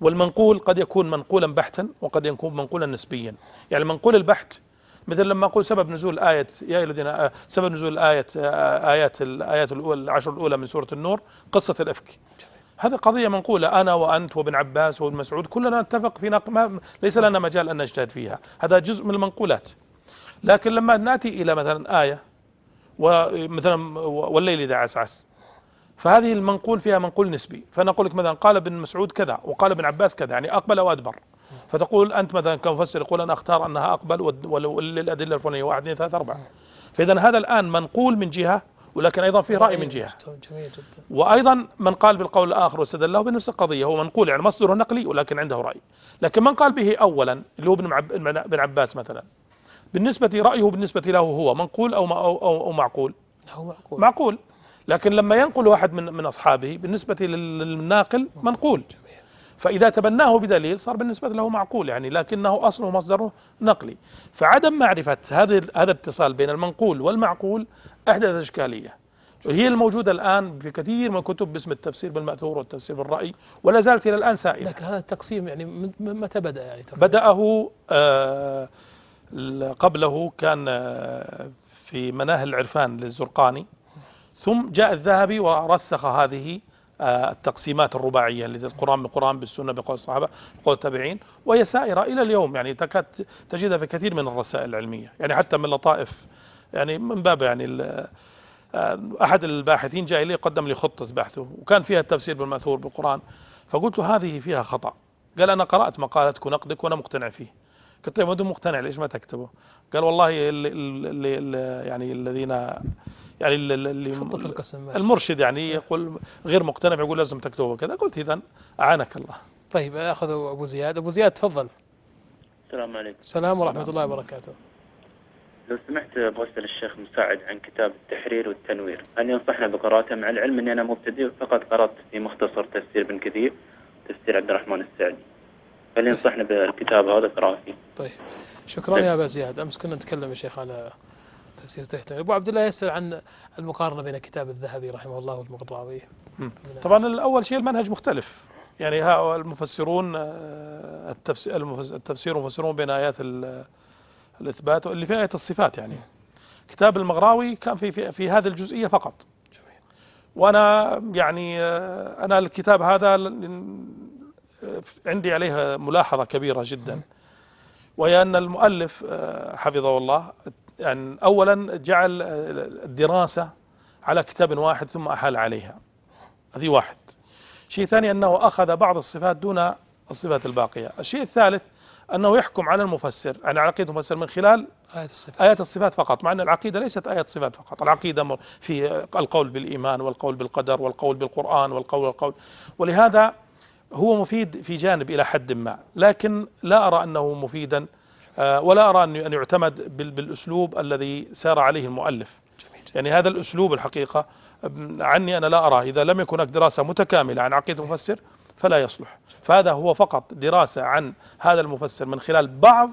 والمنقول قد يكون منقولا بحتا وقد يكون منقولا نسبيا. يعني المنقول البحت مثل لما أقول سبب نزول آية يا أيها الذين آه، سبب نزول آية آه، آيات الآيات الأولى العشر الأولى من سورة النور قصة الإفك. هذه قضية منقولة أنا وأنت وابن عباس وابن مسعود كلنا نتفق في نق... ما ليس لنا مجال أن نجتهد فيها. هذا جزء من المنقولات. لكن لما نأتي إلى مثلا آية ومثلا والليل إذا عسعس فهذه المنقول فيها منقول نسبي. فنقول لك مثلا قال ابن مسعود كذا وقال ابن عباس كذا يعني أقبل أو أدبر. فتقول أنت مثلا كمفسر يقول أنا أختار أنها أقبل ود- ولو- للأدلة الفلانية واحد اثنين ثلاثة اربعه فاذا هذا الآن منقول من جهة ولكن أيضا فيه رأي من جهة. جميل جدا وأيضا من قال بالقول الآخر واستدل له بنفس القضية هو منقول يعني مصدره نقلي ولكن عنده رأي. لكن من قال به اولا اللي هو ابن عب- ابن عباس مثلا بالنسبة رأيه بالنسبة له هو منقول أو أو أو, أو معقول؟ هو معقول. معقول. لكن لما ينقل واحد من من أصحابه بالنسبة لل- للناقل منقول. فإذا تبناه بدليل صار بالنسبة له معقول يعني لكنه أصله مصدره نقلي. فعدم معرفة هذا هذا الاتصال بين المنقول والمعقول احدث إشكالية. وهي الموجودة الآن في كثير من الكتب باسم التفسير بالمأثور والتفسير بالرأي ولا زالت إلى الآن سائلة. لكن هذا التقسيم يعني متى بدأ يعني تقريباً؟ بدأه آه، قبله كان آه، في مناهل العرفان للزرقاني. ثم جاء الذهبي ورسخ هذه التقسيمات الرباعية القرآن بالقرآن بالسنة بقول الصحابة بقول التابعين وهي سائرة إلى اليوم. يعني تكاد تجدها في كثير من الرسائل العلمية. يعني حتى من لطائف يعني من باب يعني آه، أحد الباحثين جاء إلي قدم لي خطة بحثه وكان فيها التفسير بالمأثور بالقرآن. فقلت هذه فيها خطأ. قال أنا قرأت مقالتك ونقدك وأنا مقتنع فيه. قلت له مقتنع ليش ما تكتبه؟ قال والله اللي اللي يعني الذين يعني اللي- خطة القسم ماشي. المرشد يعني يقول غير مقتنع يقول لازم تكتبه كذا قلت اذا أعانك الله. طيب أخذ أبو زياد. أبو زياد تفضل. السلام عليكم. السلام ورحمة الله وبركاته. لو سمحت أبغى اسال الشيخ مساعد عن كتاب التحرير والتنوير. هل ينصحنا بقراءته مع العلم إني أنا مبتدئ؟ فقط قرأت في مختصر تفسير ابن كثير تفسير عبد الرحمن السعدي. هل ينصحنا بالكتاب هذا؟ قراءة فيه. طيب. شكرا يا أبا زياد. أمس كنا نتكلم يا شيخ على تفسير تحتوي أبو عبد الله يسأل عن المقارنة بين كتاب الذهبي رحمه الله والمقراوي طبعا الأول شيء المنهج مختلف. يعني ها المفسرون آه، التفسير التفسير المفسرون بين آيات ال- الإثبات واللي في آية الصفات يعني. كتاب المغراوي كان في في, في هذه الجزئية فقط. وأنا يعني آه، أنا الكتاب هذا عندي عليه ملاحظة كبيرة جدا. وهي أن المؤلف آه، حفظه الله يعني اولا جعل الدراسة على كتاب واحد ثم أحال عليها. هذه واحد. شيء ثاني أنه أخذ بعض الصفات دون الصفات الباقية. الشيء الثالث أنه يحكم على المفسر. عن عقيدة المفسر من خلال آية الصفات. آيات الصفات فقط مع أن العقيدة ليست آيات صفات فقط. العقيدة في القول بالإيمان والقول بالقدر والقول بالقرآن والقول والقول. ولهذا هو مفيد في جانب إلى حد ما. لكن لا أرى أنه مفيدا ولا أرى أن يعتمد بال- بالأسلوب الذي سار عليه المؤلف. يعني هذا الأسلوب الحقيقة عني أنا لا أراه. إذا لم يكن هناك دراسة متكاملة عن عقيدة المفسر فلا يصلح. فهذا هو فقط دراسة عن هذا المفسر من خلال بعض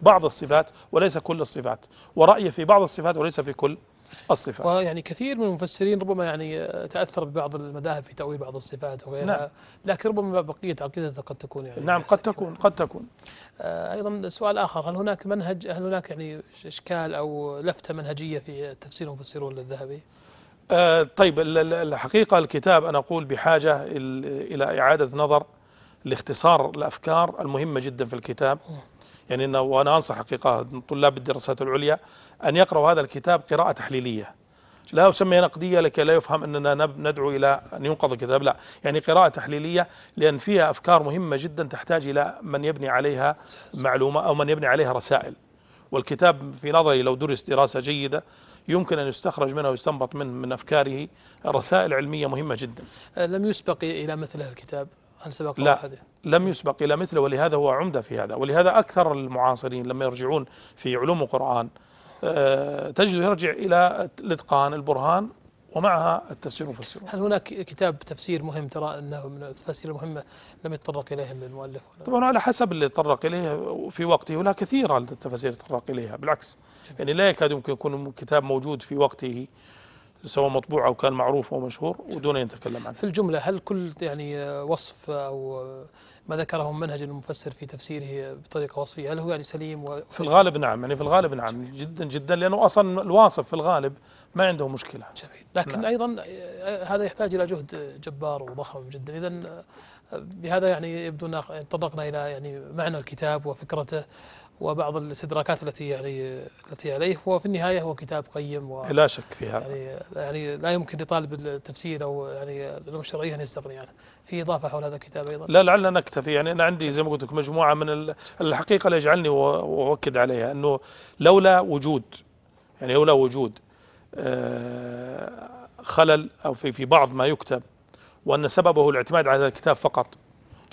بعض الصفات وليس كل الصفات. ورأيه في بعض الصفات وليس في كل الصفات. ويعني كثير من المفسرين ربما يعني تأثر ببعض المذاهب في تأويل بعض الصفات وغيرها. نعم. لكن ربما بقية عقيدته قد تكون يعني نعم قد تكون قد تكون. آه، أيضا سؤال آخر. هل هناك منهج هل هناك يعني إشكال أو لفتة منهجية في تفسير المفسرون للذهبي؟ آه طيب ال- ال- الحقيقة الكتاب أنا أقول بحاجة إلى إعادة نظر لاختصار الأفكار المهمة جدا في الكتاب. يعني أنه وأنا أنصح حقيقة طلاب الدراسات العليا أن يقرأوا هذا الكتاب قراءة تحليلية. لا أسميها نقدية لكي لا يفهم أننا ندعو إلى أن ينقض الكتاب لا. يعني قراءة تحليلية لأن فيها أفكار مهمة جدا تحتاج إلى من يبني عليها معلومة أو من يبني عليها رسائل. والكتاب في نظري لو درس دراسة جيدة يمكن أن يستخرج منه ويستنبط من من أفكاره رسائل علمية مهمة جدا. آه، لم يسبق إلى مثل هذا الكتاب؟ هل سبق لا. أحد؟ لم يسبق إلى مثله ولهذا هو عمدة في هذا ولهذا أكثر المعاصرين لما يرجعون في علوم القرآن آه، تجد يرجع إلى الإتقان البرهان ومعها التفسير والمفسرون هل هناك كتاب تفسير مهم ترى أنه من التفاسير المهمة لم يتطرق إليه المؤلف؟ طبعا على حسب اللي تطرق إليه في وقته ولا كثير التفاسير تطرق إليها بالعكس يعني لا يكاد يمكن يكون كتاب موجود في وقته سواء مطبوع أو كان معروف أو مشهور ودون أن يتكلم عنه. في الجملة هل كل يعني وصف أو ما ذكره منهج المفسر في تفسيره بطريقة وصفية هل هو يعني سليم و... في الغالب نعم يعني في الغالب نعم جدا جدا لأنه أصلا الواصف في الغالب ما عنده مشكلة. جميل. لكن نعم. أيضا هذا يحتاج إلى جهد جبار وضخم جدا. اذا بهذا يعني يبدو أن تطرقنا إلى يعني معنى الكتاب وفكرته. وبعض الاستدراكات التي يعني التي عليه وفي النهاية هو كتاب قيم و لا شك في هذا يعني يعني لا يمكن لطالب التفسير أو يعني العلوم الشرعية أن يستغني عنه. في إضافة حول هذا الكتاب أيضا؟ لا لعلنا نكتفي يعني أنا عندي زي ما قلت لك مجموعة من ال- الحقيقة اللي يجعلني واؤكد عليها أنه لولا وجود يعني لولا وجود آه، خلل أو في في بعض ما يكتب وأن سببه الاعتماد على هذا الكتاب فقط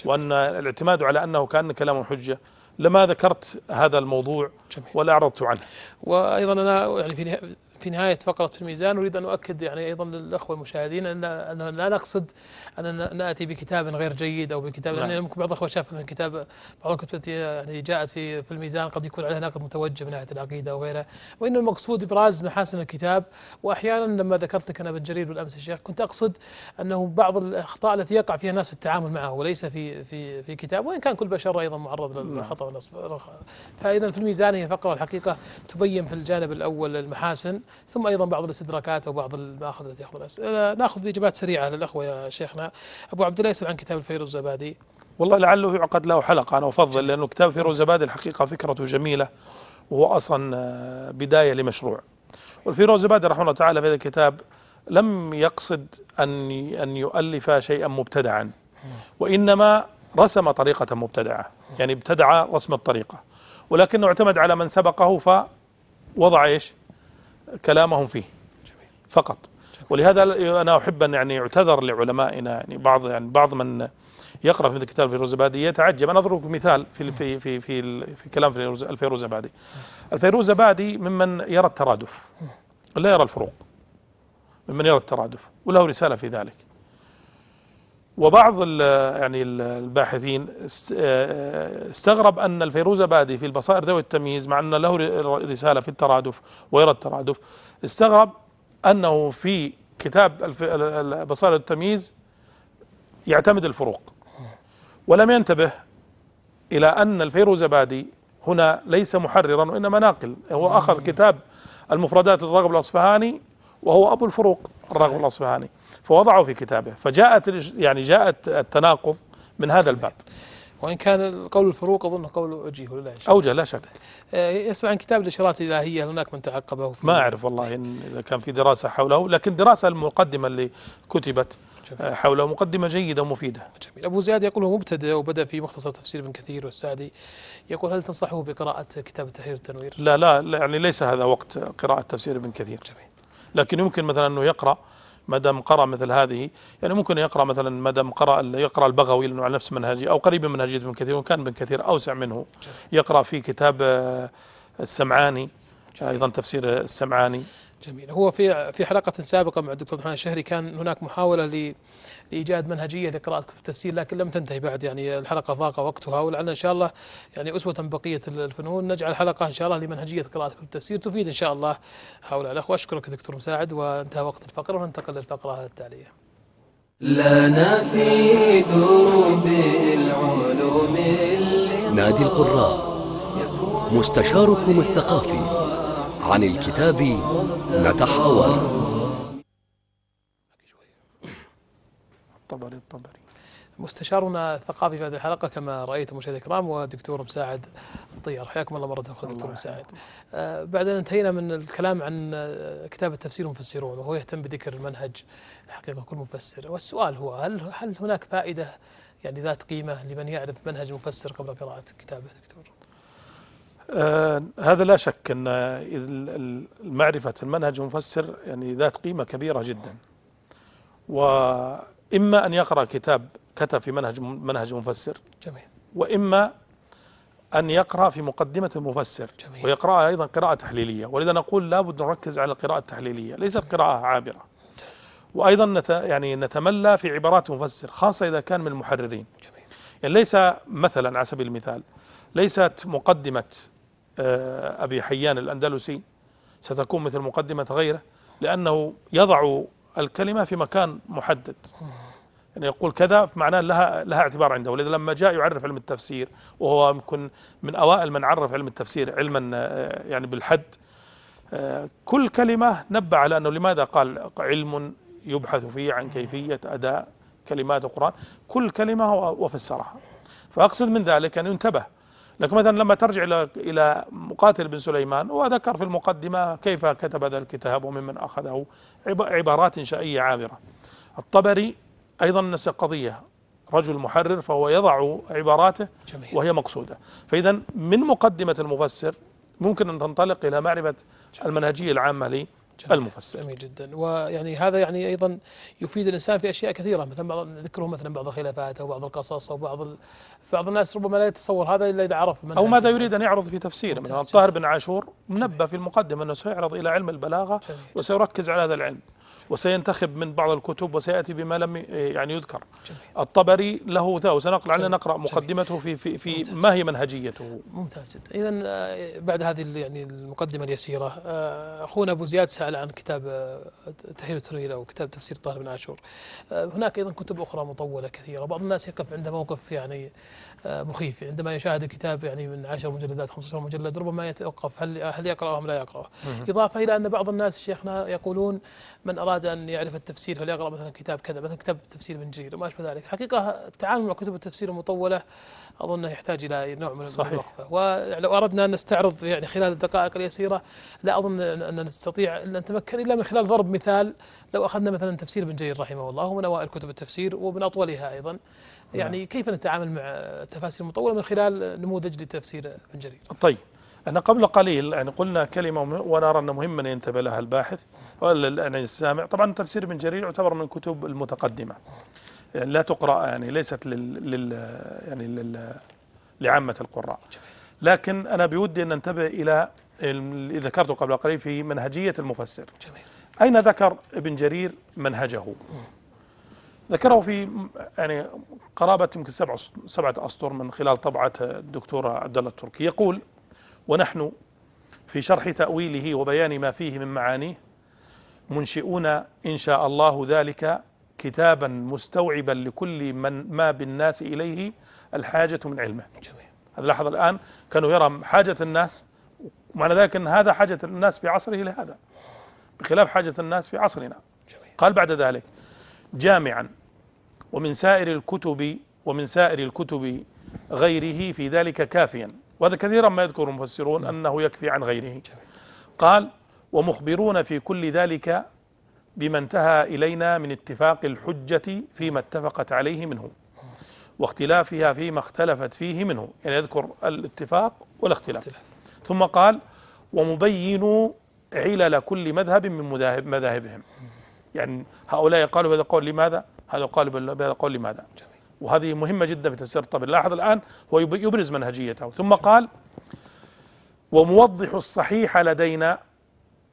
وأن الاعتماد على أنه كأن كلام حجة لما ذكرت هذا الموضوع جميل. ولا أعرضت عنه وأيضا أنا يعني في في نهاية فقرة في الميزان أريد أن أؤكد يعني أيضا للأخوة المشاهدين ان لا نقصد اننا نأتي بكتاب غير جيد أو بكتاب نعم. يعني ممكن بعض الأخوة شاف مثلا كتاب بعض الكتب التي يعني جاءت في في الميزان قد يكون عليها نقد متوجه من ناحية العقيدة أو غيرها. وان المقصود إبراز محاسن الكتاب. واحيانا لما ذكرت لك أنا ابن جرير بالامس الشيخ كنت أقصد أنه بعض الأخطاء التي يقع فيها الناس في التعامل معه وليس في في في كتاب وإن كان كل بشر أيضا معرض للخطأ والنصب. فاذا في الميزان هي فقرة الحقيقة تبين في الجانب الأول المحاسن. ثم أيضا بعض الاستدراكات أو بعض المآخذ التي ياخذ الناس آه، نأخذ بإجابات سريعة للأخوة يا شيخنا. أبو عبد الله يسأل عن كتاب الفيروز الزبادي. والله لعله يعقد له حلقة أنا أفضل لأنه كتاب فيروز زبادي الحقيقة فكرته جميلة وهو أصلا آه، بداية لمشروع. والفيروز زبادي رحمه الله تعالى في هذا الكتاب لم يقصد أن أن يؤلف شيئا مبتدعا وإنما رسم طريقة مبتدعة. يعني ابتدع رسم الطريقة ولكنه اعتمد على من سبقه فوضع إيش؟ كلامهم فيه فقط. ولهذا أنا أحب أن يعني يعتذر لعلمائنا يعني بعض يعني بعض من يقرأ في الكتاب الفيروزبادي يتعجب. أنا أضرب مثال في في في في, في كلام فيروز- الفيروزبادي الفيروزبادي ممن يرى الترادف لا يرى الفروق ممن يرى الترادف وله رسالة في ذلك. وبعض ال- يعني ال- الباحثين است- آه، استغرب أن الفيروزبادي في البصائر ذوي التمييز مع ان له ر- رسالة في الترادف ويرى الترادف استغرب أنه في كتاب بصائر التمييز يعتمد الفروق. ولم ينتبه إلى أن الفيروزبادي هنا ليس محررا وإنما ناقل. هو أخذ كتاب المفردات للراغب الأصفهاني وهو أبو الفروق الراغب الأصفهاني. فوضعه في كتابه. فجاءت يعني جاءت التناقض من هذا الباب. وإن كان قول الفروق أظن قول وجيه ولا شك أوجه لا شك. آه، يسأل عن كتاب الإشارات الإلهية هل هناك من تعقبه ما أعرف والله إن إذا كان في دراسة حوله لكن دراسة المقدمة اللي كتبت آه، حوله مقدمة جيدة ومفيدة. جميل. أبو زياد يقول هو مبتدئ وبدأ في مختصر تفسير ابن كثير والسعدي. يقول هل تنصحه بقراءة كتاب التحرير والتنوير؟ لا لا لا، يعني ليس هذا وقت قراءة تفسير ابن كثير. جميل. لكن يمكن مثلا أنه يقرأ ما دام قرأ مثل هذه. يعني ممكن يقرأ مثلا ما دام قرا يقرأ البغوي لأنه على نفس منهجي أو قريب من منهجيه ابن كثير وكان ابن كثير أوسع منه. يقرأ في كتاب آه، السمعاني أيضا تفسير السمعاني. جميل. هو في في حلقة سابقة مع الدكتور محمد الشهري كان هناك محاولة ل لايجاد منهجية لقراءة كتب التفسير لكن لم تنتهي بعد. يعني الحلقة ضاق وقتها ولعلنا إن شاء الله يعني أسوة بقية الفنون. نجعل حلقه إن شاء الله لمنهجية قراءة كتب التفسير تفيد إن شاء الله هؤلاء الأخوة. أشكرك دكتور مساعد وانتهى وقت الفقرة وننتقل للفقرة التالية. لنا في دروب العلوم نادي القراء مستشاركم الثقافي. عن الكتاب نتحاور. الطبري الطبري. مستشارنا الثقافي في هذه الحلقة كما رأيتم مشاهدينا الكرام ودكتور مساعد الطيار. حياكم الله مرة أخرى دكتور مساعد. آه بعد أن انتهينا من الكلام عن آه كتاب التفسير المفسرون وهو يهتم بذكر المنهج الحقيقة كل مفسر والسؤال هو هل هل هناك فائدة يعني ذات قيمة لمن يعرف منهج مفسر قبل قراءة كتابه دكتور؟ آه هذا لا شك ال- معرفة المنهج المفسر يعني ذات قيمة كبيرة جدا. واما أن يقرأ كتاب كتب في منهج منهج مفسر. جميل. وإما أن يقرأ في مقدمة المفسر. جميل. ويقرأها أيضا قراءة تحليلية. ولذا نقول لابد نركز على القراءة التحليلية. ليست قراءة عابرة. وأيضا نت يعني نتملى في عبارات المفسر خاصة إذا كان من المحررين. جميل. يعني ليس مثلا على سبيل المثال ليست مقدمة آه، أبي حيان الأندلسي ستكون مثل مقدمة غيره لأنه يضع الكلمة في مكان محدد. يعني يقول كذا معناه لها لها اعتبار عنده. ولذا لما جاء يعرف علم التفسير وهو يمكن من أوائل من عرف علم التفسير علما آه، يعني بالحد آه، كل كلمة نبه على أنه لماذا قال علم يبحث فيه عن كيفية أداء كلمات القرآن. كل كلمة هو- وفسرها. فأقصد من ذلك أن ينتبه لكن مثلا لما ترجع إلى إلى مقاتل بن سليمان وذكر في المقدمة كيف كتب هذا الكتاب وممن أخذه عب- عبارات إنشائية عابرة الطبري أيضا نفس القضية رجل محرر فهو يضع عباراته جميل. وهي مقصودة. فإذا من مقدمة المفسر ممكن أن تنطلق إلى معرفة المنهجية العامة للمفسر جميل. جدا. ويعني هذا يعني أيضا يفيد الإنسان في أشياء كثيرة مثلا بعض ذكره مثلا بعض الخلافات أو بعض القصص أو بعض ال... بعض الناس ربما لا يتصور هذا إلا إذا عرف منهج أو ماذا يريد أن يعرض في تفسيره مثلا. الطاهر بن عاشور منبه في المقدمة أنه سيعرض إلى علم البلاغة جميل. وسيركز على هذا العلم. وسينتخب من بعض الكتب وسيأتي بما لم يعني يذكر جميل. الطبري له ذا وسنقل جميل. نقرأ. مقدمته في في في ممتاز. ما هي منهجيته ممتاز جدا اذا آه، بعد هذه يعني المقدمة اليسيرة آه، أخونا أبو زياد سأل عن كتاب آه، تحرير التنوير أو كتاب تفسير طاهر بن عاشور هناك أيضا كتب أخرى مطولة كثيرة بعض الناس يقف عند موقف يعني مخيف. عندما يشاهد الكتاب يعني من 10 مجلدات 15 مجلد ربما يتوقف. هل هل يقراه ام لا يقراه إضافة إلى أن بعض الناس شيخنا يقولون من أراد أن يعرف التفسير فليقرا مثلا كتاب كذا مثلا كتاب تفسير ابن جرير وما أشبه ذلك. حقيقة التعامل مع كتب التفسير المطولة اظنه يحتاج إلى نوع من صحيح. الوقفة. ولو أردنا أن نستعرض يعني خلال الدقائق اليسيرة لا أظن أن نستطيع أن نتمكن إلا من خلال ضرب مثال لو أخذنا مثلا تفسير ابن جرير رحمه الله ومن أوائل كتب التفسير ومن أطولها أيضا. يعني كيف نتعامل مع التفاسير المطوله من خلال نموذج لتفسير ابن جرير؟ طيب أنا قبل قليل يعني قلنا كلمة ونرى أن مهم أن ينتبه لها الباحث يعني السامع. طبعا تفسير ابن جرير يعتبر من الكتب المتقدمة. يعني لا تقرأ يعني ليست لل, لل يعني لل لعامة القراء. لكن أنا بودي أن ننتبه إلى ال- اللي ذكرته قبل قليل في منهجية المفسر. جميل. أين ذكر ابن جرير منهجه؟ ذكره في يعني قرابة يمكن سبع سبعة أسطر من خلال طبعة الدكتور عبد الله التركي. يقول ونحن في شرح تأويله وبيان ما فيه من معانيه منشئون إن شاء الله ذلك كتابا مستوعبا لكل من ما بالناس إليه الحاجة من علمه. جميل. هذا لاحظ الآن. كانوا يرى حاجة الناس ومعنى ذلك أن هذا حاجة الناس في عصره لهذا بخلاف حاجة الناس في عصرنا. جميل. قال بعد ذلك جامعا ومن سائر الكتب ومن سائر الكتب غيره في ذلك كافيا. وهذا كثيرا ما يذكر المفسرون أنه يكفي عن غيره. قال ومخبرون في كل ذلك بما انتهى إلينا من اتفاق الحجة فيما اتفقت عليه منه واختلافها فيما اختلفت فيه منه. يعني يذكر الاتفاق والاختلاف. اختلاف. ثم قال ومبين علل كل مذهب من مذاهب مذاهبهم. يعني هؤلاء قالوا بهذا القول لماذا؟ هذا قال بهذا القول لماذا؟ وهذه مهمة جدا في تفسير الطبري لاحظ الآن هو يب- يبرز منهجيته. ثم قال وموضح الصحيح لدينا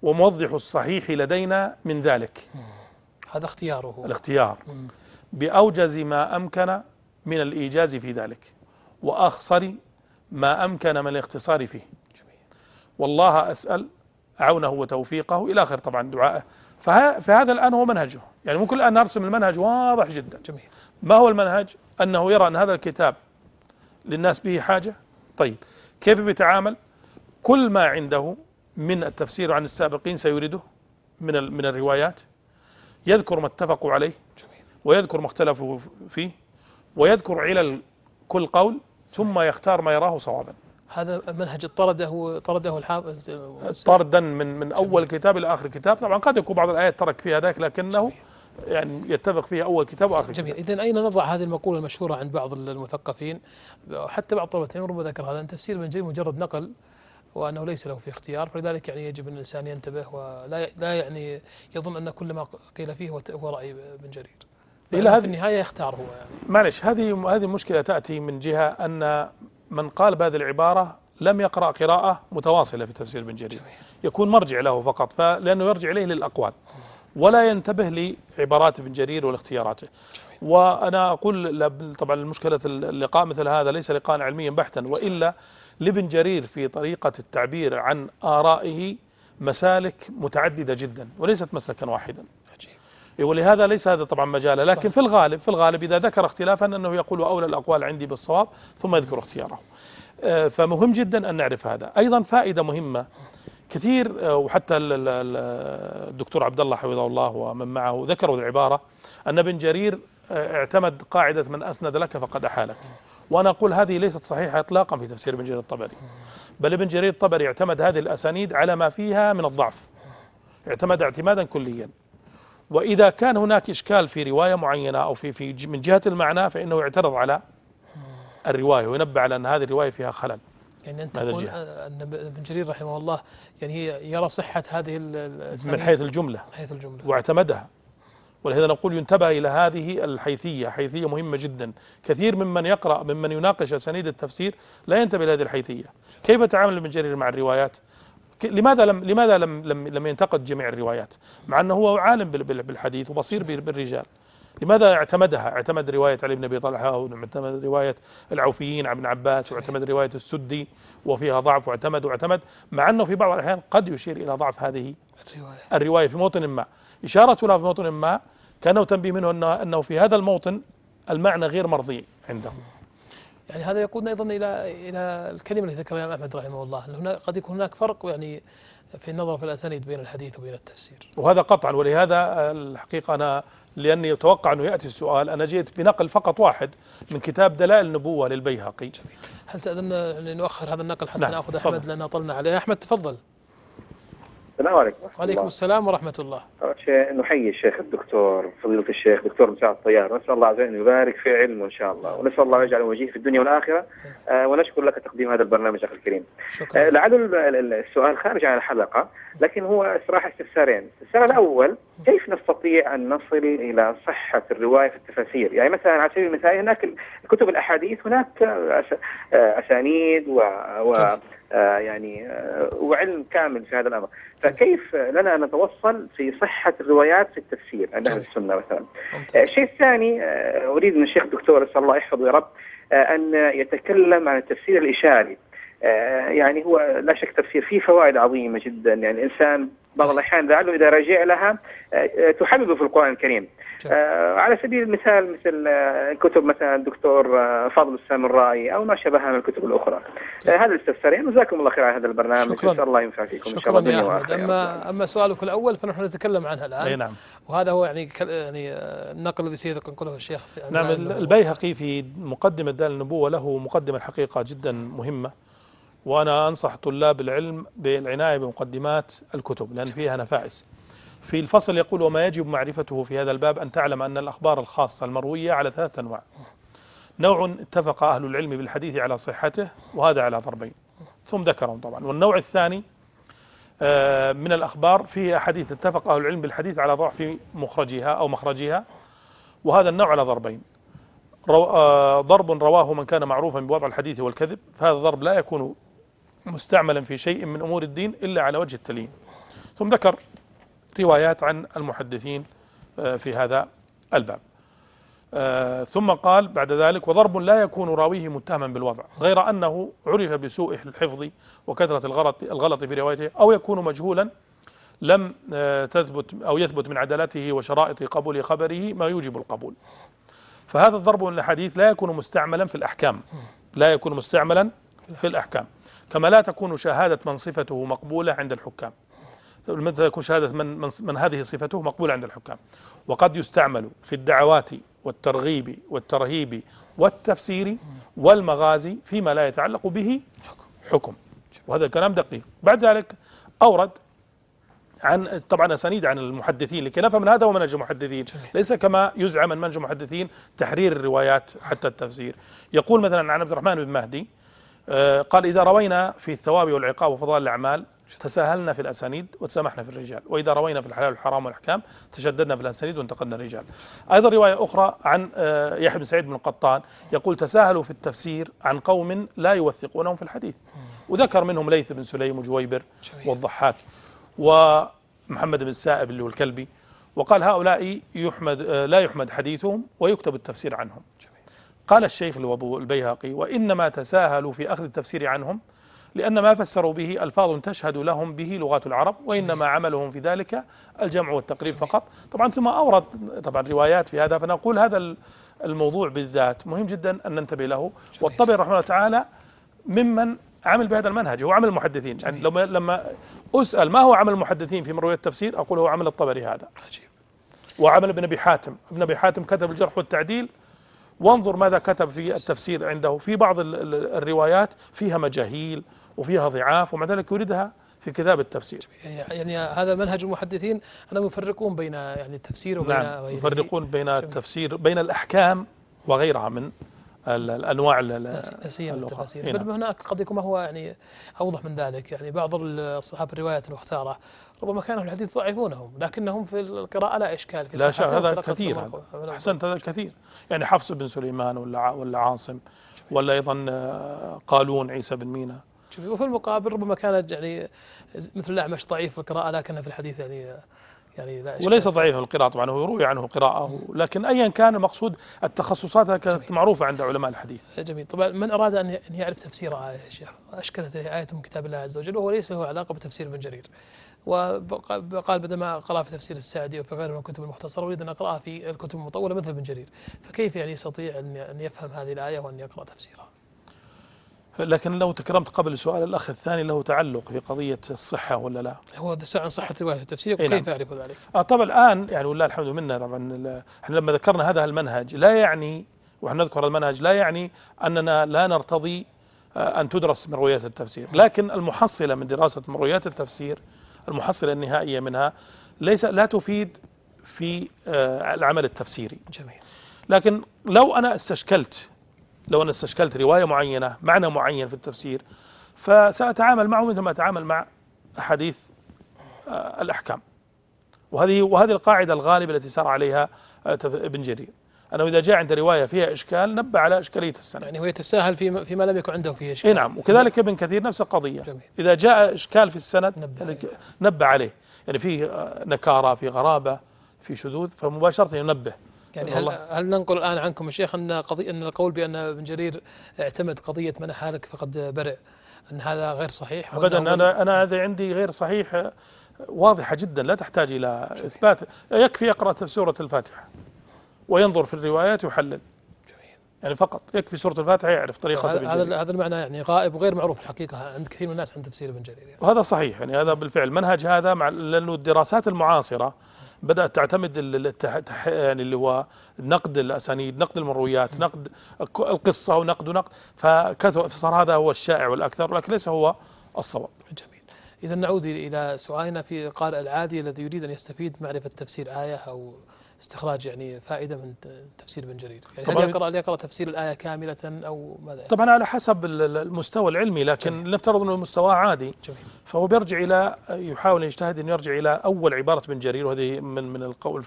وموضح الصحيح لدينا من ذلك. هذا اختياره. الاختيار. بأوجز ما أمكن من الإيجاز في ذلك وأخصر ما أمكن من الاختصار فيه. والله أسأل عونه وتوفيقه. إلى آخر طبعا دعائه فهذا الآن هو منهجه. يعني ممكن الآن نرسم المنهج واضح جدا جميل. ما هو المنهج؟ أنه يرى أن هذا الكتاب للناس به حاجة؟ طيب. كيف بيتعامل؟ كل ما عنده من التفسير عن السابقين سيورده من من الروايات. يذكر ما اتفقوا عليه جميل. ويذكر ما اختلفوا فيه. ويذكر علل كل قول ثم يختار ما يراه صوابا. هذا منهج طرده طرده الحافظ طردا من من أول كتاب إلى آخر كتاب. طبعا قد يكون بعض الآيات ترك فيها ذاك لكنه يعني يتفق فيها أول كتاب وآخر جميل. اذا أين نضع هذه المقولة المشهورة عند بعض المثقفين؟ حتى بعض طلبة العلم ربما ذكر هذا ان تفسير ابن جرير مجرد نقل وأنه ليس له في اختيار فلذلك يعني يجب أن الإنسان ينتبه ولا لا يعني يظن أن كل ما قيل فيه هو هو رأي ابن جرير. لأنه هذه- النهاية يختار هو. يعني معلش هذه هذه المشكلة تأتي من جهة أن من قال بهذه العبارة لم يقرأ قراءة متواصلة في تفسير ابن جرير. يكون مرجع له فقط فلأنه يرجع إليه للأقوال. ولا ينتبه لعبارات ابن جرير والاختياراته. وأنا أقول لا- طبعا المشكلة اللقاء مثل هذا ليس لقاء علميا بحتا وإلا لابن جرير في طريقة التعبير عن آرائه مسالك متعددة جدا وليست مسلكا واحدا. ولهذا ليس هذا طبعا مجاله لكن صحيح. في الغالب في الغالب إذا ذكر اختلافا أنه يقول أولى الأقوال عندي بالصواب ثم يذكر اختياره آه، فمهم جدا أن نعرف هذا. أيضا فائدة مهمة كثير آه، وحتى ال- ال- ال- الدكتور عبد الله حفظه الله ومن معه ذكروا العبارة أن ابن جرير آه، اعتمد قاعدة من أسند لك فقد أحالك. وأنا أقول هذه ليست صحيحة إطلاقا في تفسير ابن جرير الطبري. بل ابن جرير الطبري اعتمد هذه الأسانيد على ما فيها من الضعف. اعتمد اعتمادا كليا. وإذا كان هناك إشكال في رواية معينة أو في في من جهة المعنى فإنه يعترض على الرواية وينبه على أن هذه الرواية فيها خلل. يعني هذا تقول أن ابن جرير رحمه الله يعني هي يرى صحة هذه من حيث الجملة. من حيث الجملة. واعتمدها. ولهذا نقول ينتبه إلى هذه الحيثية. حيثية مهمة جدا. كثير ممن يقرأ ممن يناقش أسانيد التفسير لا ينتبه إلى هذه الحيثية. كيف تعامل ابن جرير مع الروايات؟ لماذا لم لماذا لم لم, لم ينتقد جميع الروايات؟ مع أنه هو عالم بال- بال- بالحديث وبصير بال- بالرجال. لماذا اعتمدها؟ اعتمد رواية علي بن أبي طلحة واعتمد رواية العوفيين عن ابن عباس واعتمد رواية السدي وفيها ضعف واعتمد واعتمد مع أنه في بعض الأحيان قد يشير إلى ضعف هذه الرواية. الرواية في موطن ما. إشارة لها في موطن ما كانه تنبيه منه أنه في هذا الموطن المعنى غير مرضي عنده يعني هذا يقودنا أيضا إلى إلى الكلمة التي ذكرها الإمام احمد رحمه الله ان هناك قد يكون هناك فرق يعني في النظر في الأسانيد بين الحديث وبين التفسير. وهذا قطعا ولهذا الحقيقة أنا لأني أتوقع أنه يأتي السؤال أنا جئت بنقل فقط واحد من كتاب دلائل النبوة للبيهقي. هل تأذن أن نؤخر هذا النقل حتى نعم، نأخذ. أحمد؟ لأن طلنا عليه. أحمد تفضل. السلام عليكم. ورحمة وعليكم. السلام ورحمة الله. نحيي الشيخ الدكتور فضيلة الشيخ دكتور مساعد الطيار. نسأل الله عز وجل أن يبارك في علمه إن شاء الله. ونسأل الله يجعله وجيه في الدنيا والآخرة. آه ونشكر لك تقديم هذا البرنامج أخي الكريم. آه شكرا لعل ال- ال- السؤال خارج عن الحلقة لكن هو صراحة استفسارين. السؤال الأول كيف نستطيع أن نصل إلى صحة الرواية في التفاسير؟ يعني مثلا على سبيل المثال هناك كتب الأحاديث هناك آه، أسانيد و, و آه، يعني آه، وعلم كامل في هذا الأمر. فكيف لنا أن نتوصل في صحة الروايات في التفسير عند أهل جميل. السنة مثلا؟ آه، الشيء الثاني آه، أريد من الشيخ الدكتور أسأل الله يحفظه يا رب آه، أن يتكلم عن التفسير الإشاري. آه، يعني هو لا شك تفسير فيه فوائد عظيمة جدا. يعني الإنسان بعض الأحيان لعله إذا رجع لها آه، آه، تحببه في القرآن الكريم. آه، على سبيل المثال مثل آه، كتب مثلا الدكتور آه، فاضل السامرائي أو ما شابهها من الكتب الأخرى. آه، هذا الاستفسارين وجزاكم الله خير على هذا البرنامج. شكراً. إن شاء الله ينفع فيكم. إن شاء شكرا الله يا رب أما أما سؤالك الأول فنحن نتكلم عنها الآن. أي نعم. وهذا هو يعني يعني النقل الذي سينقله الشيخ في نعم. البيهقي في مقدمة دال النبوة له مقدمة حقيقة جدا مهمة. وأنا أنصح طلاب العلم بالعناية بمقدمات الكتب لأن فيها نفائس. في الفصل يقول وما يجب معرفته في هذا الباب أن تعلم أن الأخبار الخاصة المروية على ثلاثة أنواع. نوع اتفق أهل العلم بالحديث على صحته وهذا على ضربين. ثم ذكرهم طبعا. والنوع الثاني آه، من الأخبار فيه أحاديث اتفق أهل العلم بالحديث على ضعف مخرجها أو مخرجها وهذا النوع على ضربين. آه ضرب رواه من كان معروفا بوضع الحديث والكذب فهذا الضرب لا يكون مستعملا في شيء من أمور الدين إلا على وجه التليين. ثم ذكر روايات عن المحدثين آه في هذا الباب. آه ثم قال بعد ذلك وضرب لا يكون راويه متهما بالوضع غير أنه عرف بسوء الحفظ وكثرة الغلط الغلط في روايته أو يكون مجهولا لم آه، تثبت أو يثبت من عدالته وشرائط قبول خبره ما يوجب القبول. فهذا الضرب من الحديث لا يكون مستعملا في الأحكام. لا يكون مستعملا في الأحكام. كما لا تكون شهادة من صفته مقبولة عند الحكام. متى تكون شهادة من, من, من هذه صفته مقبولة عند الحكام. وقد يستعمل في الدعوات والترغيب والترهيب والتفسير والمغازي فيما لا يتعلق به حكم. وهذا الكلام دقيق. بعد ذلك أورد عن طبعا أسانيد عن المحدثين لكي نفهم من هذا هو منهج المحدثين. ليس كما يزعم من منهج المحدثين تحرير الروايات حتى التفسير. يقول مثلا عن عبد الرحمن بن مهدي قال إذا روينا في الثواب والعقاب وفضائل الأعمال تساهلنا في الأسانيد وتسامحنا في الرجال. وإذا روينا في الحلال والحرام والأحكام تشددنا في الأسانيد وانتقدنا الرجال. أيضا رواية أخرى عن آه، يحيى بن سعيد بن القطان يقول تساهلوا في التفسير عن قوم لا يوثقونهم في الحديث. وذكر منهم ليث بن سليم وجويبر. والضحاك ومحمد بن السائب اللي هو الكلبي. وقال هؤلاء يحمد آه، لا يحمد حديثهم ويكتب التفسير عنهم. قال الشيخ البيهقي وإنما تساهلوا في أخذ التفسير عنهم لأن ما فسروا به ألفاظ تشهد لهم به لغات العرب وإنما عملهم في ذلك الجمع والتقريب فقط. طبعا ثم أورد طبعا روايات في هذا فنقول هذا ال- الموضوع بالذات مهم جدا أن ننتبه له. والطبري رحمه الله تعالى ممن عمل بهذا المنهج هو عمل المحدثين. يعني لما لما أسأل ما هو عمل المحدثين في مروية التفسير أقول هو عمل الطبري هذا. عجيب. وعمل ابن أبي حاتم. ابن أبي حاتم كتب الجرح والتعديل وانظر ماذا كتب في التفسير عنده. في بعض ال- ال- الروايات فيها مجاهيل وفيها ضعاف ومع ذلك يوردها في كتاب التفسير. يعني, يعني هذا منهج المحدثين. انهم يفرقون بين يعني التفسير وبين نعم. يفرقون بين التفسير بين الأحكام وغيرها من ال- الأنواع ال- ال- لا سيما اللغة. التفاسير بل. هناك قد يكون ما هو يعني أوضح من ذلك. يعني بعض الصحابه الروايات المختاره ربما كانوا في الحديث يضعفونهم لكنهم في القراءة لا إشكال في لا شك هذا كثير. هذا. أحسنت هذا كثير. يعني حفص بن سليمان ولا ولا عاصم ولا أيضا آه، قالون عيسى بن مينا. وفي المقابل ربما كانت يعني مثل الأعمش ضعيف في القراءة لكنه في الحديث يعني يعني لا. وليس ضعيف القراءة طبعا هو يروي عنه قراءة. لكن أيا كان المقصود التخصصات كانت معروفة عند علماء الحديث. جميل. طبعا من أراد أن أن يعرف تفسير إيه يا شيخ؟ أشكلت له آية من كتاب الله عز وجل وهو ليس له علاقة بتفسير ابن جرير. وقال بدل ما قرأ في تفسير السعدي وفي غيره من الكتب المختصرة أريد أن اقراها في الكتب المطولة مثل ابن جرير. فكيف يعني يستطيع أن يفهم هذه الآية وأن يقرأ تفسيرها؟ لكن لو تكرمت قبل سؤال الأخ الثاني له تعلق في قضية الصحة ولا لا هو عن صحة رواية التفسير إيه نعم. وكيف يعرف ذلك؟ آه طبعا الآن يعني والله الحمد منا طبعا إحنا لما ذكرنا هذا المنهج لا يعني ونحن نذكر المنهج لا يعني أننا لا نرتضي آه، أن تدرس مرويات التفسير لكن المحصلة من دراسة مرويات التفسير المحصلة النهائية منها ليس لا تفيد في آه، العمل التفسيري جميل لكن لو أنا استشكلت لو أنا استشكلت رواية معينة معنى معين في التفسير فسأتعامل معه مثل ما أتعامل مع أحاديث آه، الأحكام. وهذه وهذه القاعدة الغالبة التي سار عليها آه، ابن جرير. أنه إذا جاء عند رواية فيها إشكال نبه على إشكالية السند. يعني هو يتساهل فيما, فيما لم يكن عنده فيه إي نعم. وكذلك ابن كثير نفس القضية. جميل. إذا جاء إشكال في السند نبه يعني ك- نبه عليه. يعني في آه، نكارة في غرابة في شذوذ فمباشرة ينبه. يعني هل, هل ننقل الآن عنكم يا شيخ أن قضيه أن القول بأن ابن جرير اعتمد قضية من حالك فقد برئ أن هذا غير صحيح؟ ابدا وأنه- أنا أنا هذا عندي غير صحيح واضحة جدا لا تحتاج إلى إثبات. يكفي يقرأ سورة الفاتحة وينظر في الروايات ويحلل. يعني فقط يكفي سورة الفاتحة يعرف طريقة ابن هذا جرير. هذا المعنى يعني غائب وغير معروف الحقيقة. عند كثير من الناس عن تفسير ابن جرير. يعني. وهذا صحيح يعني هذا بالفعل. منهج هذا مع لأنه الدراسات المعاصرة بدأت تعتمد يعني اللي هو نقد الأسانيد نقد المرويات نقد القصة ونقد ونقد. فكثر صار هذا هو الشائع والأكثر ولكن ليس هو الصواب. جميل. إذا نعود إلى سؤالنا في القارئ العادي الذي يريد أن يستفيد معرفة تفسير آية أو استخراج يعني فائدة من تفسير ابن جرير. يعني هل طبعاً. يقرا هل يقرأ تفسير الآية كاملة أو ماذا؟ طبعا على حسب ال- ال- المستوى العلمي لكن نفترض إنه مستواه عادي. جميل. فهو بيرجع إلى يحاول يجتهد إنه يرجع إلى أول عبارة ابن جرير وهذه من من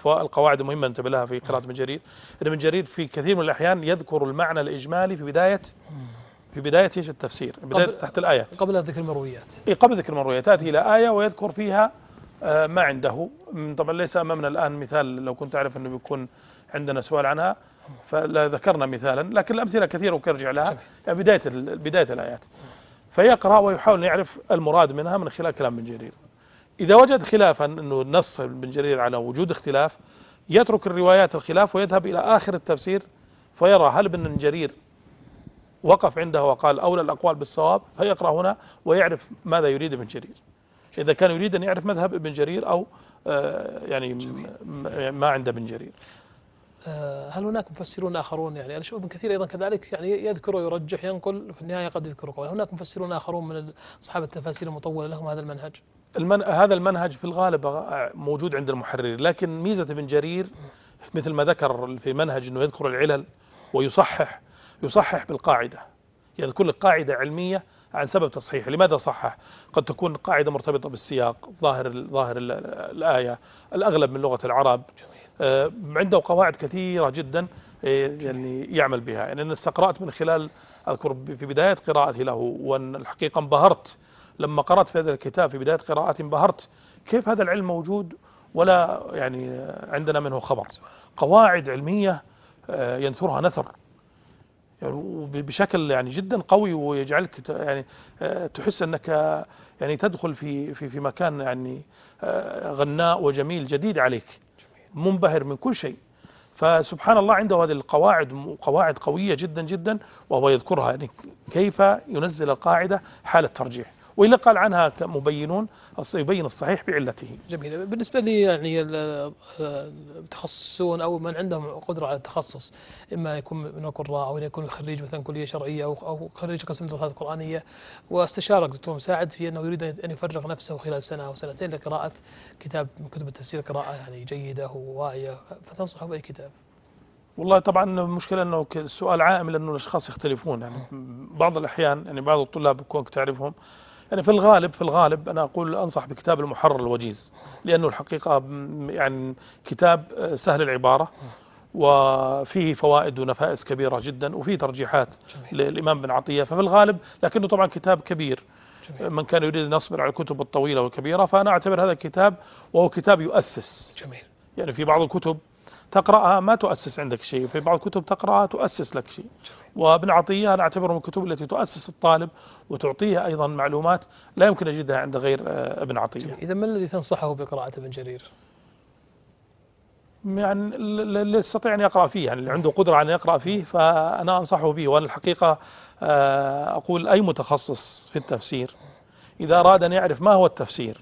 القواعد المهمة انتبه لها في قراءة ابن جرير إن ابن جرير في كثير من الأحيان يذكر المعنى الإجمالي في بدايه في بداية إيش التفسير بداية قبل- تحت الآيات. قبل ذكر المرويات. إيه قبل ذكر المرويات تأتي إلى آية ويذكر فيها ما عنده. طبعا ليس أمامنا الآن مثال لو كنت أعرف أنه بيكون عندنا سؤال عنها فلا ذكرنا مثالا لكن الأمثلة كثيرة وكرجع لها. يعني بداية بداية الآيات. فيقرأ ويحاول أن يعرف المراد منها من خلال كلام ابن جرير. إذا وجد خلافا أنه نص ابن جرير على وجود اختلاف يترك الروايات الخلاف ويذهب إلى آخر التفسير فيرى هل ابن جرير وقف عنده وقال أولى الأقوال بالصواب فيقرأ هنا ويعرف ماذا يريد ابن جرير. إذا كان يريد أن يعرف مذهب ابن جرير أو آه، يعني م- م- ما عند ابن جرير. آه، هل هناك مفسرون آخرون؟ يعني أنا أشوف ابن كثير أيضا كذلك يعني يذكر ويرجح ينقل في النهاية قد يذكر قول هناك مفسرون آخرون من أصحاب التفاسير المطولة لهم هذا المنهج؟ المن... هذا المنهج في الغالب موجود عند المحررين لكن ميزة ابن جرير مثل ما ذكر في منهج أنه يذكر العلل ويصحح يصحح بالقاعدة. يذكر لك قاعدة علمية عن سبب تصحيح لماذا صحح؟ قد تكون قاعدة مرتبطة بالسياق ظاهر ظاهر ال- الآية الأغلب من لغة العرب. آه، عنده قواعد كثيرة جدا آه، يعني يعمل بها. يعني أنا استقرأت من خلال أذكر في بداية قراءتي له وأن الحقيقة انبهرت. لما قرأت في هذا الكتاب في بداية قراءتي انبهرت. كيف هذا العلم موجود؟ ولا يعني عندنا منه خبر. قواعد علمية آه، ينثرها نثر. بشكل يعني جدا قوي ويجعلك يعني آه، تحس أنك آه، يعني تدخل في في في مكان يعني آه، غناء وجميل جديد عليك منبهر من كل شيء. فسبحان الله عنده هذه القواعد قواعد قوية جدا جدا وهو يذكرها. يعني كيف ينزل القاعدة حال الترجيح. وإلا قال عنها مبينون يبين الصحيح بعلته. جميل. بالنسبة لي يعني ال- المتخصصون أو من عندهم قدرة على التخصص إما يكون من القراء أو يكون خريج مثلا كلية شرعية أو أو خريج قسم دراسات قرآنية. واستشارك دكتور مساعد في أنه يريد أن يفرغ نفسه خلال سنة أو سنتين لقراءة كتاب من كتب التفسير قراءة يعني جيدة وواعية فتنصحه بأي كتاب. والله طبعا المشكلة أنه السؤال عائم لأنه الأشخاص يختلفون. يعني بعض الأحيان يعني بعض الطلاب كونك تعرفهم يعني في الغالب في الغالب أنا أقول أنصح بكتاب المحرر الوجيز لأنه الحقيقة م- يعني كتاب آه، سهل العبارة وفيه فوائد ونفائس كبيرة جدا وفيه ترجيحات للإمام بن عطية ففي الغالب لكنه طبعا كتاب كبير. من كان يريد أن يصبر على الكتب الطويلة والكبيرة فأنا أعتبر هذا الكتاب وهو كتاب يؤسس. جميل. يعني في بعض الكتب تقرأها ما تؤسس عندك شيء وفي بعض الكتب تقرأها تؤسس لك شيء. وابن عطية أنا أعتبره من الكتب التي تؤسس الطالب وتعطيه أيضا معلومات لا يمكن أجدها عند غير آه، ابن عطية. إذا ما الذي تنصحه بقراءة ابن جرير؟ يعني ال- اللي يستطيع أن يقرأ فيه يعني اللي عنده قدرة على أن يقرأ فيه فأنا أنصحه به. وأنا الحقيقة آه، أقول أي متخصص في التفسير إذا أراد أن يعرف ما هو التفسير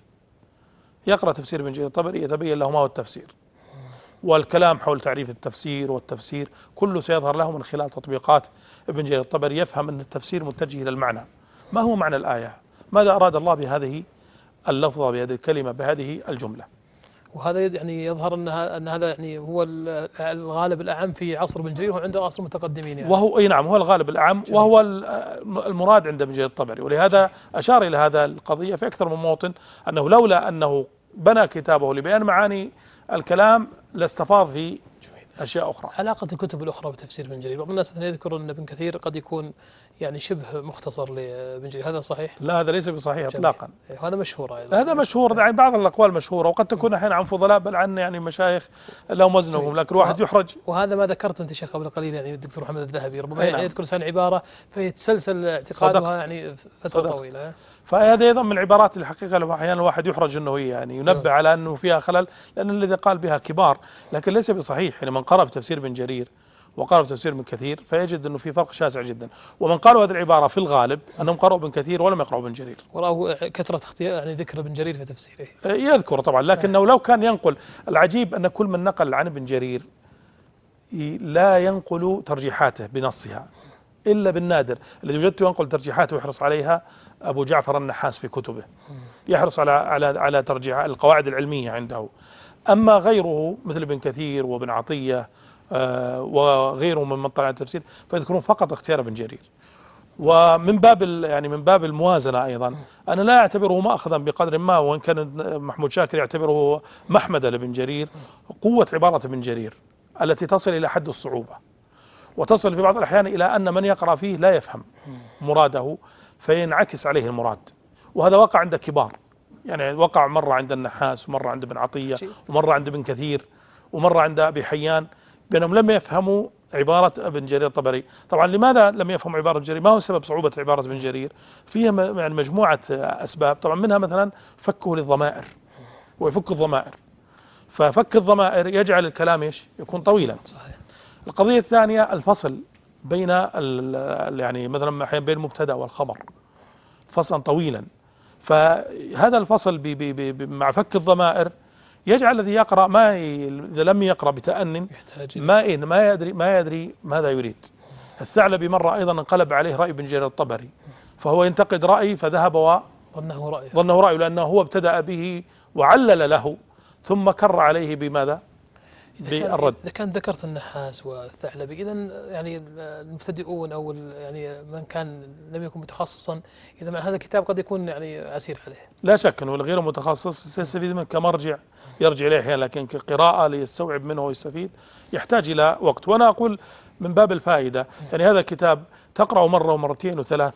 يقرأ تفسير ابن جرير. الطبري يتبين له ما هو التفسير. والكلام حول تعريف التفسير والتفسير كله سيظهر له من خلال تطبيقات ابن جرير الطبري يفهم أن التفسير متجه إلى المعنى. ما هو معنى الآية؟ ماذا أراد الله بهذه اللفظة بهذه الكلمة بهذه الجملة؟ وهذا يعني يظهر أن أن هذا يعني هو ال- الغالب الأعم في عصر ابن جرير وعند عصر المتقدمين يعني. وهو إي نعم هو الغالب الأعم وهو ال- المراد عند ابن جرير الطبري. ولهذا أشار إلى هذا القضية في أكثر من موطن أنه لولا أنه بنى كتابه لبيان معاني الكلام لاستفاض في أشياء أخرى علاقة الكتب الأخرى بتفسير ابن جرير بعض الناس مثلا يذكر أن ابن كثير قد يكون يعني شبه مختصر لابن جرير هذا صحيح؟ لا هذا ليس بصحيح. اطلاقا إيه، هذا مشهور أيضا هذا مشهور يعني بعض الأقوال مشهورة وقد تكون أحيانا عن فضلاء بل عن يعني مشايخ لهم وزنهم لكن الواحد يحرج وهذا ما ذكرت أنت شيخ قبل قليل يعني الدكتور محمد الذهبي ربما نعم. يذكر لسان عبارة فيتسلسل اعتقادها صدقت. يعني فترة صدقت. طويلة فهذا أيضا من العبارات اللي الحقيقة أحيانا الواحد يحرج إنه يعني ينبه على أنه فيها خلل لأن الذي قال بها كبار لكن ليس بصحيح. يعني من قرأ في تفسير ابن جرير وقرأ في تفسير ابن كثير فيجد أنه في فرق شاسع جدا. ومن قالوا هذه العبارة في الغالب أنهم قرأوا ابن كثير ولم يقرأوا ابن جرير. وراه كثرة اختيار يعني ذكر ابن جرير في تفسيره. يذكر طبعا لكنه لو كان ينقل العجيب أن كل من نقل عن ابن جرير لا ينقل ترجيحاته بنصها إلا بالنادر. الذي وجدته ينقل ترجيحاته ويحرص عليها أبو جعفر النحاس في كتبه. يحرص على على على ترجيح القواعد العلمية عنده. أما غيره مثل ابن كثير وابن عطية آه، وغيره من من طلع التفسير فيذكرون فقط اختيار ابن جرير. ومن باب يعني من باب الموازنة أيضا أنا لا أعتبره ماخذا بقدر ما وإن كان محمود شاكر يعتبره محمدا لابن جرير قوة عبارة ابن جرير التي تصل إلى حد الصعوبة. وتصل في بعض الأحيان إلى أن من يقرأ فيه لا يفهم مراده فينعكس عليه المراد. وهذا وقع عند كبار. يعني وقع مرة عند النحاس ومرة عند ابن عطية ومرة عند ابن كثير ومرة عند أبي حيان بانهم لم يفهموا عبارة ابن جرير الطبري، طبعا لماذا لم يفهموا عبارة ابن جرير؟ ما هو سبب صعوبة عبارة ابن جرير؟ فيها يعني مجموعة أسباب، طبعا منها مثلا فكه للضمائر ويفك الضمائر. ففك الضمائر يجعل الكلام إيش؟ يكون طويلا. صحيح. القضية الثانية الفصل بين يعني مثلا أحيانا بين المبتدأ والخبر فصلا طويلا. فهذا الفصل ب ب ب ب مع فك الضمائر يجعل الذي يقرأ ما إذا لم يقرأ بتأن يحتاج ما إيه ما يدري ما يدري ماذا يريد. الثعلبي مرة أيضا انقلب عليه رأي بن جرير الطبري فهو ينتقد رأي فذهب و ظنه رأيه. ظنه رأيه لأنه هو ابتدأ به وعلل له ثم كر عليه بماذا؟ إذا بالرد إذا كان ذكرت النحاس والثعلبي اذا يعني المبتدئون أو ال- يعني من كان لم يكن متخصصا إذا مع هذا الكتاب قد يكون يعني عسير عليه. لا شك أنه الغير متخصص سيستفيد منه كمرجع يرجع إليه أحيانا لكن كقراءة ليستوعب منه ويستفيد يحتاج إلى وقت. وأنا أقول من باب الفائدة يعني هذا الكتاب تقرأه مرة ومرتين وثلاث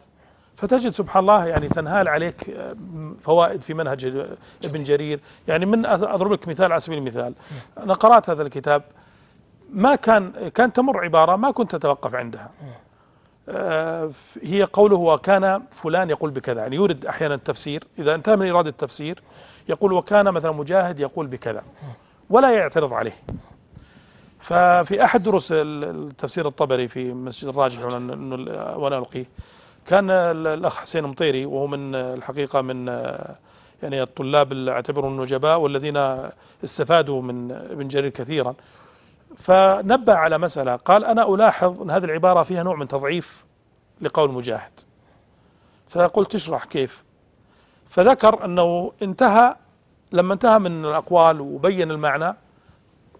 فتجد سبحان الله يعني تنهال عليك آه، فوائد في منهج ابن جرير. يعني من أ- أضرب لك مثال على سبيل المثال. أنا قرأت هذا الكتاب ما كان كان تمر عبارة ما كنت أتوقف عندها. آه، هي قوله وكان فلان يقول بكذا. يعني يورد أحيانا التفسير إذا انتهى من ايراد التفسير يقول وكان مثلا مجاهد يقول بكذا. ولا يعترض عليه. ففي أحد دروس ال- التفسير الطبري في مسجد الراجح وأنا ألقيه كان ال- الأخ حسين مطيري وهو من الحقيقة من يعني الطلاب اللي اعتبروا النجباء والذين استفادوا من ابن جرير كثيرا. فنبه على مسألة قال أنا ألاحظ أن هذه العبارة فيها نوع من تضعيف لقول مجاهد. فقلت اشرح كيف. فذكر أنه انتهى لما انتهى من الأقوال وبين المعنى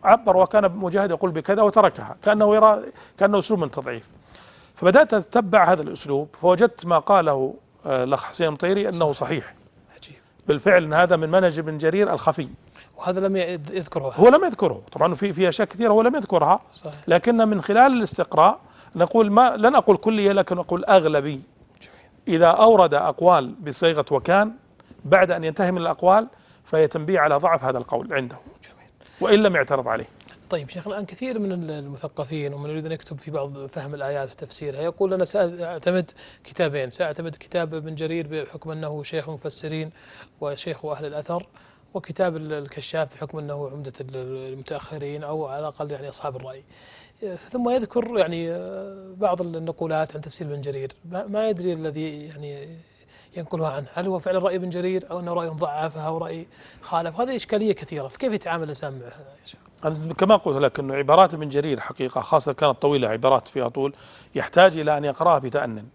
عبر وكان مجاهد يقول بكذا وتركها كأنه يرى كأنه أسلوب من تضعيف. فبدأت أتبع هذا الأسلوب فوجدت ما قاله آه، الأخ حسين مطيري أنه صحيح. عجيب. بالفعل أن هذا من منهج ابن جرير الخفي. وهذا لم يذكره. هو لم يذكره. طبعا في في أشياء كثيرة هو لم يذكرها. صحيح. لكن من خلال الاستقراء نقول ما لن أقول كليه لكن أقول أغلبي. إذا أورد أقوال بصيغة وكان بعد أن ينتهي من الأقوال فهي تنبيه على ضعف هذا القول عنده. جميل. وإن لم يعترض عليه. طيب شيخ الآن كثير من المثقفين ومن يريد أن يكتب في بعض فهم الآيات وتفسيرها يقول أنا سأعتمد كتابين سأعتمد كتاب ابن جرير بحكم أنه شيخ المفسرين وشيخ أهل الأثر وكتاب ال- الكشاف بحكم أنه عمدة ال- المتأخرين أو على الأقل يعني أصحاب الرأي. ثم يذكر يعني آه، بعض النقولات عن تفسير ابن جرير ما يدري الذي يعني ينقلها عنه. هل هو فعلا رأي ابن جرير أو أنه رأي ضعفها أو رأي خالف؟ هذه إشكالية كثيرة. فكيف يتعامل الإنسان مع هذا يا شيخ؟ أنا كما قلت لك إنه عبارات ابن جرير حقيقة خاصة كانت طويلة عبارات فيها طول يحتاج إلى أن يقرأها بتأنن.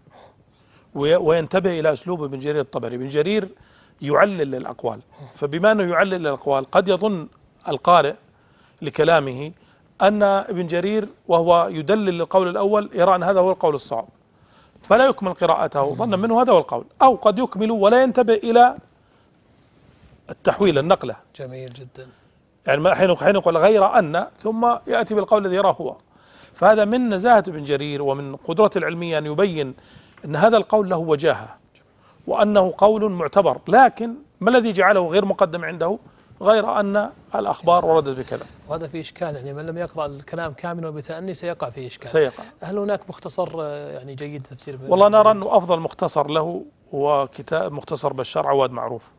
وي- وينتبه إلى أسلوب ابن جرير الطبري، ابن جرير يعلل الأقوال، فبما إنه يعلل الأقوال قد يظن القارئ لكلامه أن ابن جرير وهو يدلل القول الأول يرى أن هذا هو القول الصواب. فلا يكمل قراءته. ظنا منه هذا هو القول، أو قد يكمل ولا ينتبه إلى التحويل النقله جميل جدا. يعني حين حين يقول غير أن ثم يأتي بالقول الذي يراه هو. فهذا من نزاهة ابن جرير ومن قدرته العلمية أن يبين أن هذا القول له وجاهة وأنه قول معتبر. لكن ما الذي جعله غير مقدم عنده؟ غير أن الأخبار وردت بكذا. وهذا في إشكال يعني من لم يقرأ الكلام كاملا وبتأني سيقع في إشكال. سيقع. هل هناك مختصر يعني جيد تفسير؟ والله نرى أنه أفضل مختصر له هو كتاب مختصر بشار عواد معروف.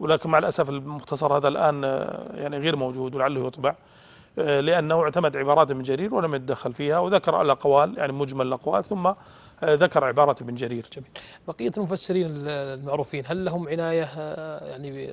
ولكن مع الأسف المختصر هذا الآن آه، يعني غير موجود ولعله يطبع آه، لأنه اعتمد عبارات ابن جرير ولم يتدخل فيها وذكر الأقوال يعني مجمل الأقوال ثم آه، ذكر عبارة ابن جرير. جميل. بقية المفسرين ال- المعروفين هل لهم عناية آه، يعني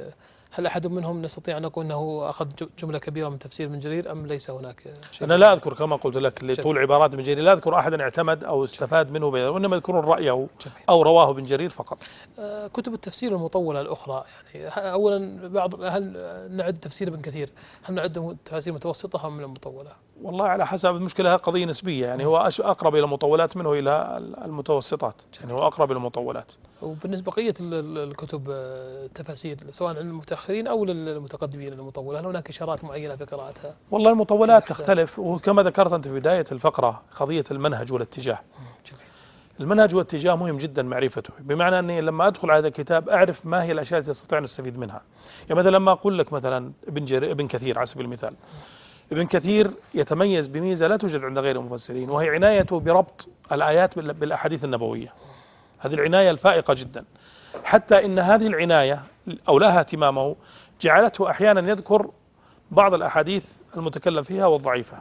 هل أحد منهم نستطيع أن نقول أنه أخذ ج- جملة كبيرة من تفسير ابن جرير أم ليس هناك شيء؟ أنا لا أذكر كما قلت لك لطول عبارات ابن جرير. لا أذكر احدا اعتمد أو استفاد منه وإنما يذكرون رأيه جميل. أو رواه ابن جرير فقط. آه، كتب التفسير المطولة الأخرى يعني أولا بعض هل نعد تفسير ابن كثير؟ هل نعده تفاسير متوسطة أم من المطولة؟ والله على حسب المشكلة قضية نسبية يعني هو أقرب إلى المطولات منه إلى المتوسطات يعني هو أقرب إلى المطولات. ال- ال- الكتب آه، التفاسير سواء عن المتأخرين أو للمتقدمين المطولة هل هناك إشارات معينة في قراءتها؟ والله المطولات. تختلف وكما ذكرت أنت في بداية الفقرة قضية المنهج والاتجاه جميل المنهج والاتجاه مهم جدا معرفته بمعنى أني لما أدخل على هذا الكتاب أعرف ما هي الأشياء التي أستطيع أن أستفيد منها يعني مثلا لما أقول لك مثلا ابن جرير ابن كثير على سبيل المثال ابن كثير يتميز بميزة لا توجد عند غير المفسرين وهي عنايته بربط الآيات بال- بالأحاديث النبوية هذه العناية الفائقة جدا. حتى إن هذه العناية أو لها اهتمامه جعلته أحيانا يذكر بعض الأحاديث المتكلم فيها والضعيفة.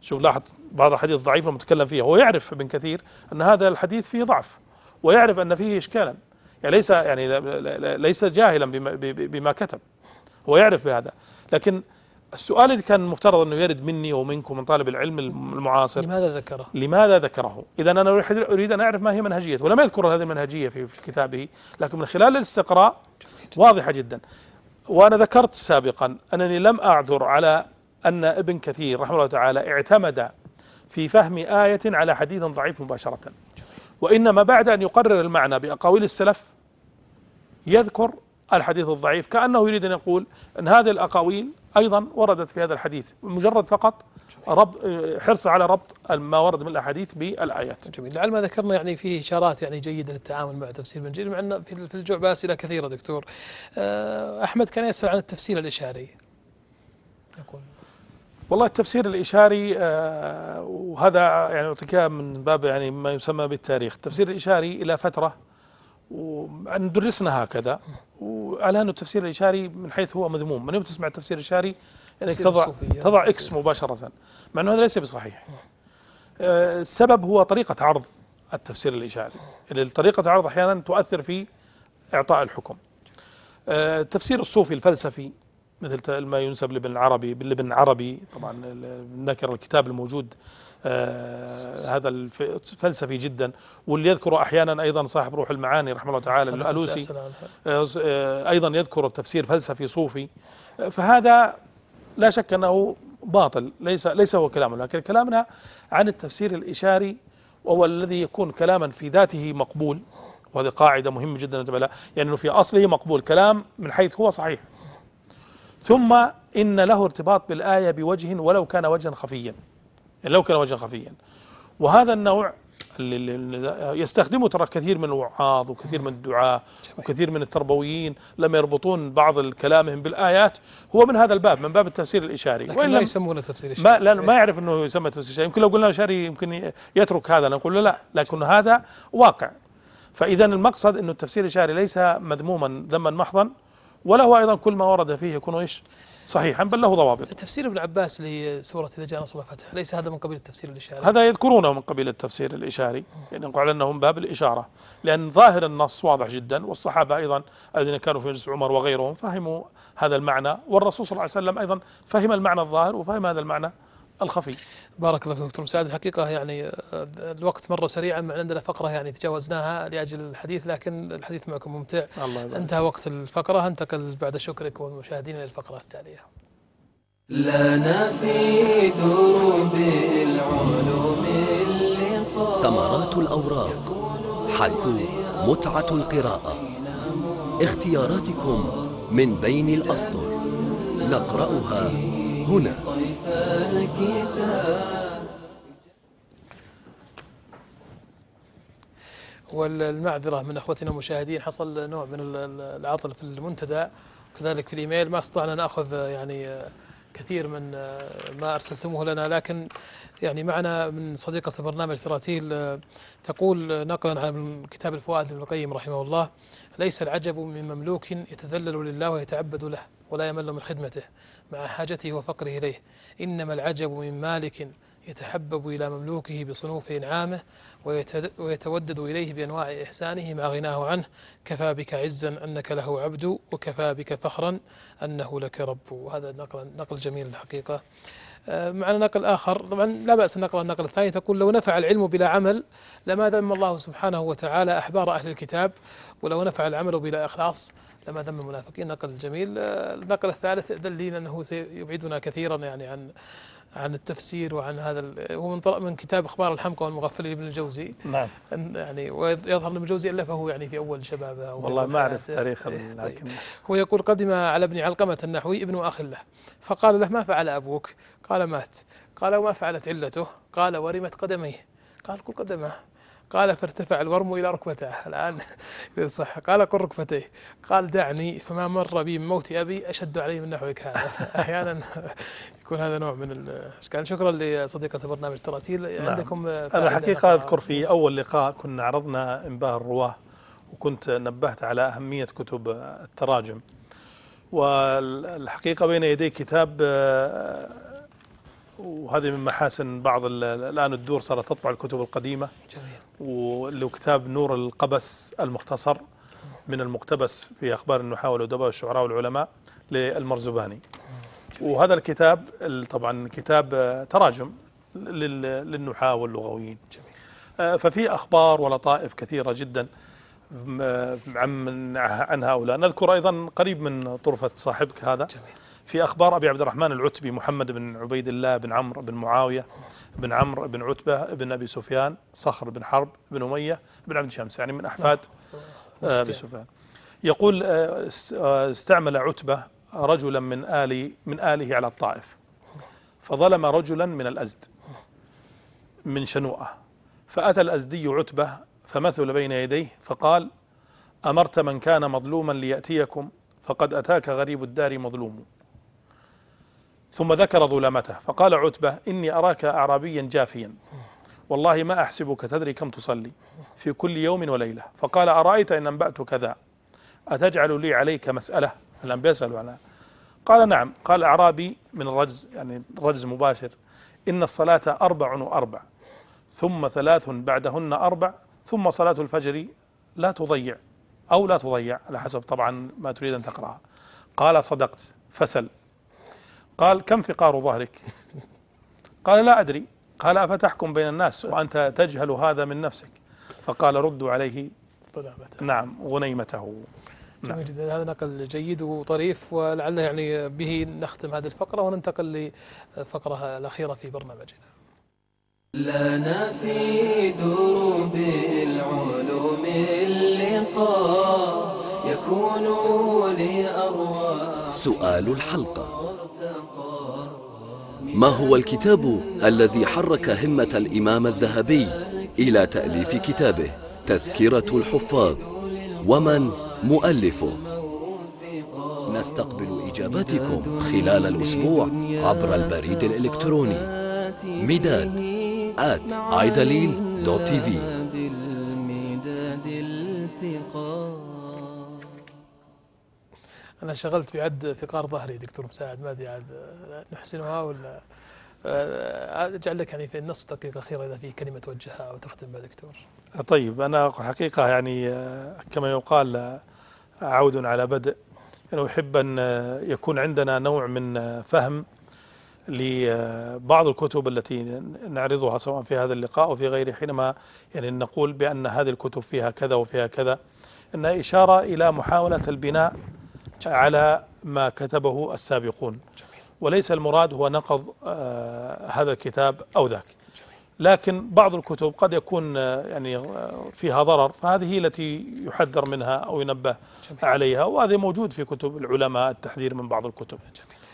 شوف لاحظ بعض الحديث ضعيف المتكلم فيها. هو يعرف ابن كثير أن هذا الحديث فيه ضعف ويعرف أن فيه اشكالا. يعني ليس يعني ليس جاهلا بما, بما كتب. هو يعرف بهذا. لكن السؤال الذي كان المفترض أنه يرد مني ومنكم من طالب العلم المعاصر لماذا ذكره؟ لماذا ذكره؟ إذا أنا أريد- أريد أن أعرف ما هي منهجيته ولم يذكر هذه المنهجية في في كتابه لكن من خلال الاستقراء واضحة جدا وأنا ذكرت سابقا أنني لم أعذر على أن ابن كثير رحمه الله تعالى اعتمد في فهم آية على حديث ضعيف مباشرة وإنما بعد أن يقرر المعنى بأقاويل السلف يذكر الحديث الضعيف كأنه يريد أن يقول إن هذه الأقاويل أيضا وردت في هذا الحديث مجرد فقط ربط حرص على ربط ما ورد من الأحاديث بالآيات. جميل. لعل ما ذكرنا يعني فيه إشارات يعني جيدة للتعامل مع تفسير ابن جرير مع أن في في الجوع اسئله كثيره دكتور. آه، أحمد كان يسأل عن التفسير الإشاري؟ يقول. والله التفسير الإشاري آه، وهذا يعني أعطيك من باب يعني ما يسمى بالتاريخ. التفسير الإشاري إلى فترة وأن درسنا هكذا. وعلى أنه التفسير الإشاري من حيث هو مذموم. من يوم تسمع التفسير الإشاري أنك تفسير تضع الصوفية. تضع. إكس مباشرة. مع أنه هذا ليس بصحيح. السبب هو طريقة عرض التفسير الإشاري. اللي طريقة العرض أحيانا تؤثر في إعطاء الحكم. التفسير الصوفي الفلسفي مثل ما ينسب لابن عربي لابن عربي طبعا نكر الكتاب الموجود هذا الف- فلسفي جدا واللي يذكره أحيانا أيضا صاحب روح المعاني رحمه الله تعالى هذا عنها. آه، آه، أيضا يذكر التفسير فلسفي صوفي. آه، فهذا لا شك أنه باطل ليس ليس هو كلامنا لكن كلامنا عن التفسير الإشاري وهو الذي يكون كلاما في ذاته مقبول وهذه قاعدة مهمة جدا ننتبه لها يعني إنه في أصله مقبول كلام من حيث هو صحيح. ثم إن له ارتباط بالآية بوجه ولو كان وجها خفيا. لو كان وجها خفيا. وهذا النوع يستخدمه ترى كثير من الوعاظ وكثير من الدعاة وكثير من التربويين لما يربطون بعض كلامهم بالآيات هو من هذا الباب من باب التفسير الإشاري. لكن وإن ما لم يسمونه تفسير ما الشيء لا ما يعرف إنه يسمى تفسير إشاري. يمكن لو قلنا إشاري يمكن يترك هذا نقول له لا لكن هذا واقع. فإذا المقصد إنه التفسير الإشاري ليس مذموما ذما محضا ولا هو أيضا كل ما ورد فيه يكون إيش؟ صحيحا بل له ضوابط. تفسير ابن عباس لسورة إذا جاء نصر الفتح ليس هذا من قبيل التفسير الإشاري؟ هذا يذكرونه من قبيل التفسير الإشاري يعني نقول أنه من باب الإشارة. لأن ظاهر النص واضح جدا والصحابة أيضا الذين كانوا في مجلس عمر وغيرهم فهموا هذا المعنى والرسول صلى الله عليه وسلم أيضا فهم المعنى الظاهر وفهم هذا المعنى الخفي. بارك الله فيك دكتور مساعد. الحقيقة يعني آه، الوقت مر سريعا مع عندنا فقرة يعني تجاوزناها لأجل الحديث لكن الحديث معكم ممتع. الله يبارك. انتهى وقت الفقرة. انتقل بعد شكرك والمشاهدين إلى الفقرة التالية. لنا في دروب العلوم اللقاء. ثمرات الأوراق حيث متعة القراءة. اختياراتكم من بين الأسطر. نقرأها هنا. والمعذرة من أخوتنا المشاهدين. حصل نوع من ال- ال- العطل في المنتدى. وكذلك في الإيميل. ما استطعنا نأخذ يعني كثير من ما أرسلتموه لنا. لكن يعني معنا من صديقة البرنامج تراتيل آه، تقول نقلا عن كتاب الفوائد لابن القيم رحمه الله. ليس العجب من مملوك يتذلل لله ويتعبد له ولا يمل من خدمته. مع حاجته وفقره إليه. إنما العجب من مالك يتحبب إلى مملوكه بصنوف إنعامه ويتودد إليه بأنواع إحسانه مع غناه عنه. كفى بك عزا أنك له عبد وكفى بك فخرا أنه لك رب. وهذا نقل, نقل جميل الحقيقة. آه، معنا نقل آخر طبعا لا بأس نقل النقل الثاني. تقول لو نفع العلم بلا عمل لما ذم الله سبحانه وتعالى أحبار أهل الكتاب ولو نفع العمل بلا إخلاص لما ذم المنافقين. نقل جميل. آه، النقل الثالث دليل أنه سيبعدنا كثيرا يعني عن عن التفسير وعن هذا ال- هو من من كتاب إخبار الحمقى والمغفلين لابن الجوزي. نعم. يعني ويظهر أن ابن الجوزي ألفه يعني في أول شبابه والله ما حياته. تاريخ إيه، طيب. لكن هو يقول قدم على ابن علقمة النحوي ابن أخ له فقال له ما فعل أبوك؟ قال مات. قال وما فعلت علته؟ قال ورمت قدميه. قال قل قدمه. قال فارتفع الورم إلى ركبته. الآن إذا صح. قال قل ركبتيه. قال دعني فما مر بي من موت أبي أشد علي من نحوك هذا. أحيانا يكون هذا نوع من الإشكال. شكرا لصديقة برنامج تراتيل نعم. عندكم الحقيقة نقرأها؟ أذكر في أول لقاء كنا عرضنا إنباه الرواة وكنت نبهت على أهمية كتب التراجم. والحقيقة بين يدي كتاب وهذه من محاسن بعض ال- الآن الدور صارت تطبع الكتب القديمة. جميل. واللي كتاب نور القبس المختصر من المقتبس في أخبار النحاة والأدباء والشعراء والعلماء للمرزباني. وهذا الكتاب ال- طبعا كتاب آه، تراجم لل- للنحاة واللغويين. جميل. آه، ففي أخبار ولطائف كثيرة جدا آه، عن عن هؤلاء. نذكر أيضا قريب من طرفة صاحبك هذا. جميل. في أخبار أبي عبد الرحمن العتبي محمد بن عبيد الله بن عمرو بن معاوية بن عمرو بن عتبة بن أبي سفيان صخر بن حرب بن أمية بن عبد شمس يعني من أحفاد أبي سفيان. يقول اس- استعمل عتبة رجلا من آل من آله على الطائف. فظلم رجلا من الأزد من شنوءة. فأتى الأزدي عتبة فمثل بين يديه فقال أمرت من كان مظلوما ليأتيكم فقد أتاك غريب الدار مظلوم. ثم ذكر ظلامته فقال عتبة إني أراك أعرابيا جافيا. والله ما أحسبك تدري كم تصلي في كل يوم وليلة. فقال أرأيت إن أنبأت كذا؟ أتجعل لي عليك مسألة؟ الآن بيسألوا عنها قال نعم قال أعرابي من الرجز يعني رجز مباشر إن الصلاة أربع وأربع ثم ثلاث بعدهن أربع ثم صلاة الفجر لا تضيع أو لا تضيع على حسب طبعا ما تريد أن تقرأها. قال صدقت فسل. قال كم فقار ظهرك؟ قال لا أدري. قال أفتحكم بين الناس وأنت تجهل هذا من نفسك؟ فقال ردوا عليه نعم غنيمته. جميل جدا. هذا نقل جيد وطريف ولعله يعني به نختم هذه الفقرة وننتقل للفقرة الأخيرة في برنامجنا. لنا في دروب العلوم اللقاء يكون لأرواح سؤال الحلقة. ما هو الكتاب الذي حرك همة الإمام الذهبي إلى تأليف كتابه؟ تذكرة الحفاظ. ومن مؤلفه. نستقبل إجاباتكم خلال الأسبوع عبر البريد الإلكتروني مداد at idalil.tv أنا شغلت بعد فقار ظهري دكتور مساعد ما أدري عاد نحسنها ولا آه، أجعل لك يعني في النص دقيقة أخيرة إذا في كلمة توجهها أو تختم بها دكتور. طيب أنا حقيقة يعني آه، كما يقال آه، عود على بدء. أنا أحب أن آه، يكون عندنا نوع من فهم لبعض الكتب التي نعرضها سواء في هذا اللقاء أو في غيره حينما يعني نقول بأن هذه الكتب فيها كذا وفيها كذا أنها إشارة إلى محاولة البناء على ما كتبه السابقون. وليس المراد هو نقض آه، هذا الكتاب أو ذاك. لكن بعض الكتب قد يكون آه، يعني آه، فيها ضرر فهذه هي التي يحذر منها أو ينبه عليها وهذا موجود في كتب العلماء التحذير من بعض الكتب.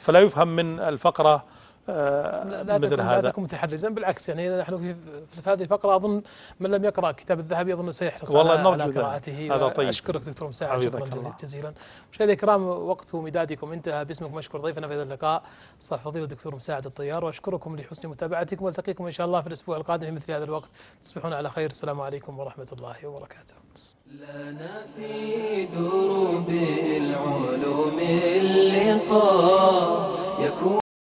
فلا يفهم من الفقرة آه، لا مثل هذا لا تكون متحرزا بالعكس يعني نحن في, في هذه الفقرة أظن من لم يقرأ كتاب الذهبي أظن سيحرص والله على, على قراءته. هذا طيب. اشكرك دكتور مساعد شكرا جزيلا, جزيلا. مشاهدي الكرام وقت مدادكم انتهى. باسمكم أشكر ضيفنا في هذا اللقاء صاحب فضيلة الدكتور مساعد الطيار. وأشكركم لحسن متابعتكم والتقيكم إن شاء الله في الأسبوع القادم في مثل هذا الوقت. تصبحون على خير. السلام عليكم ورحمة الله وبركاته. لنا في دروب العلوم اللقاء يكون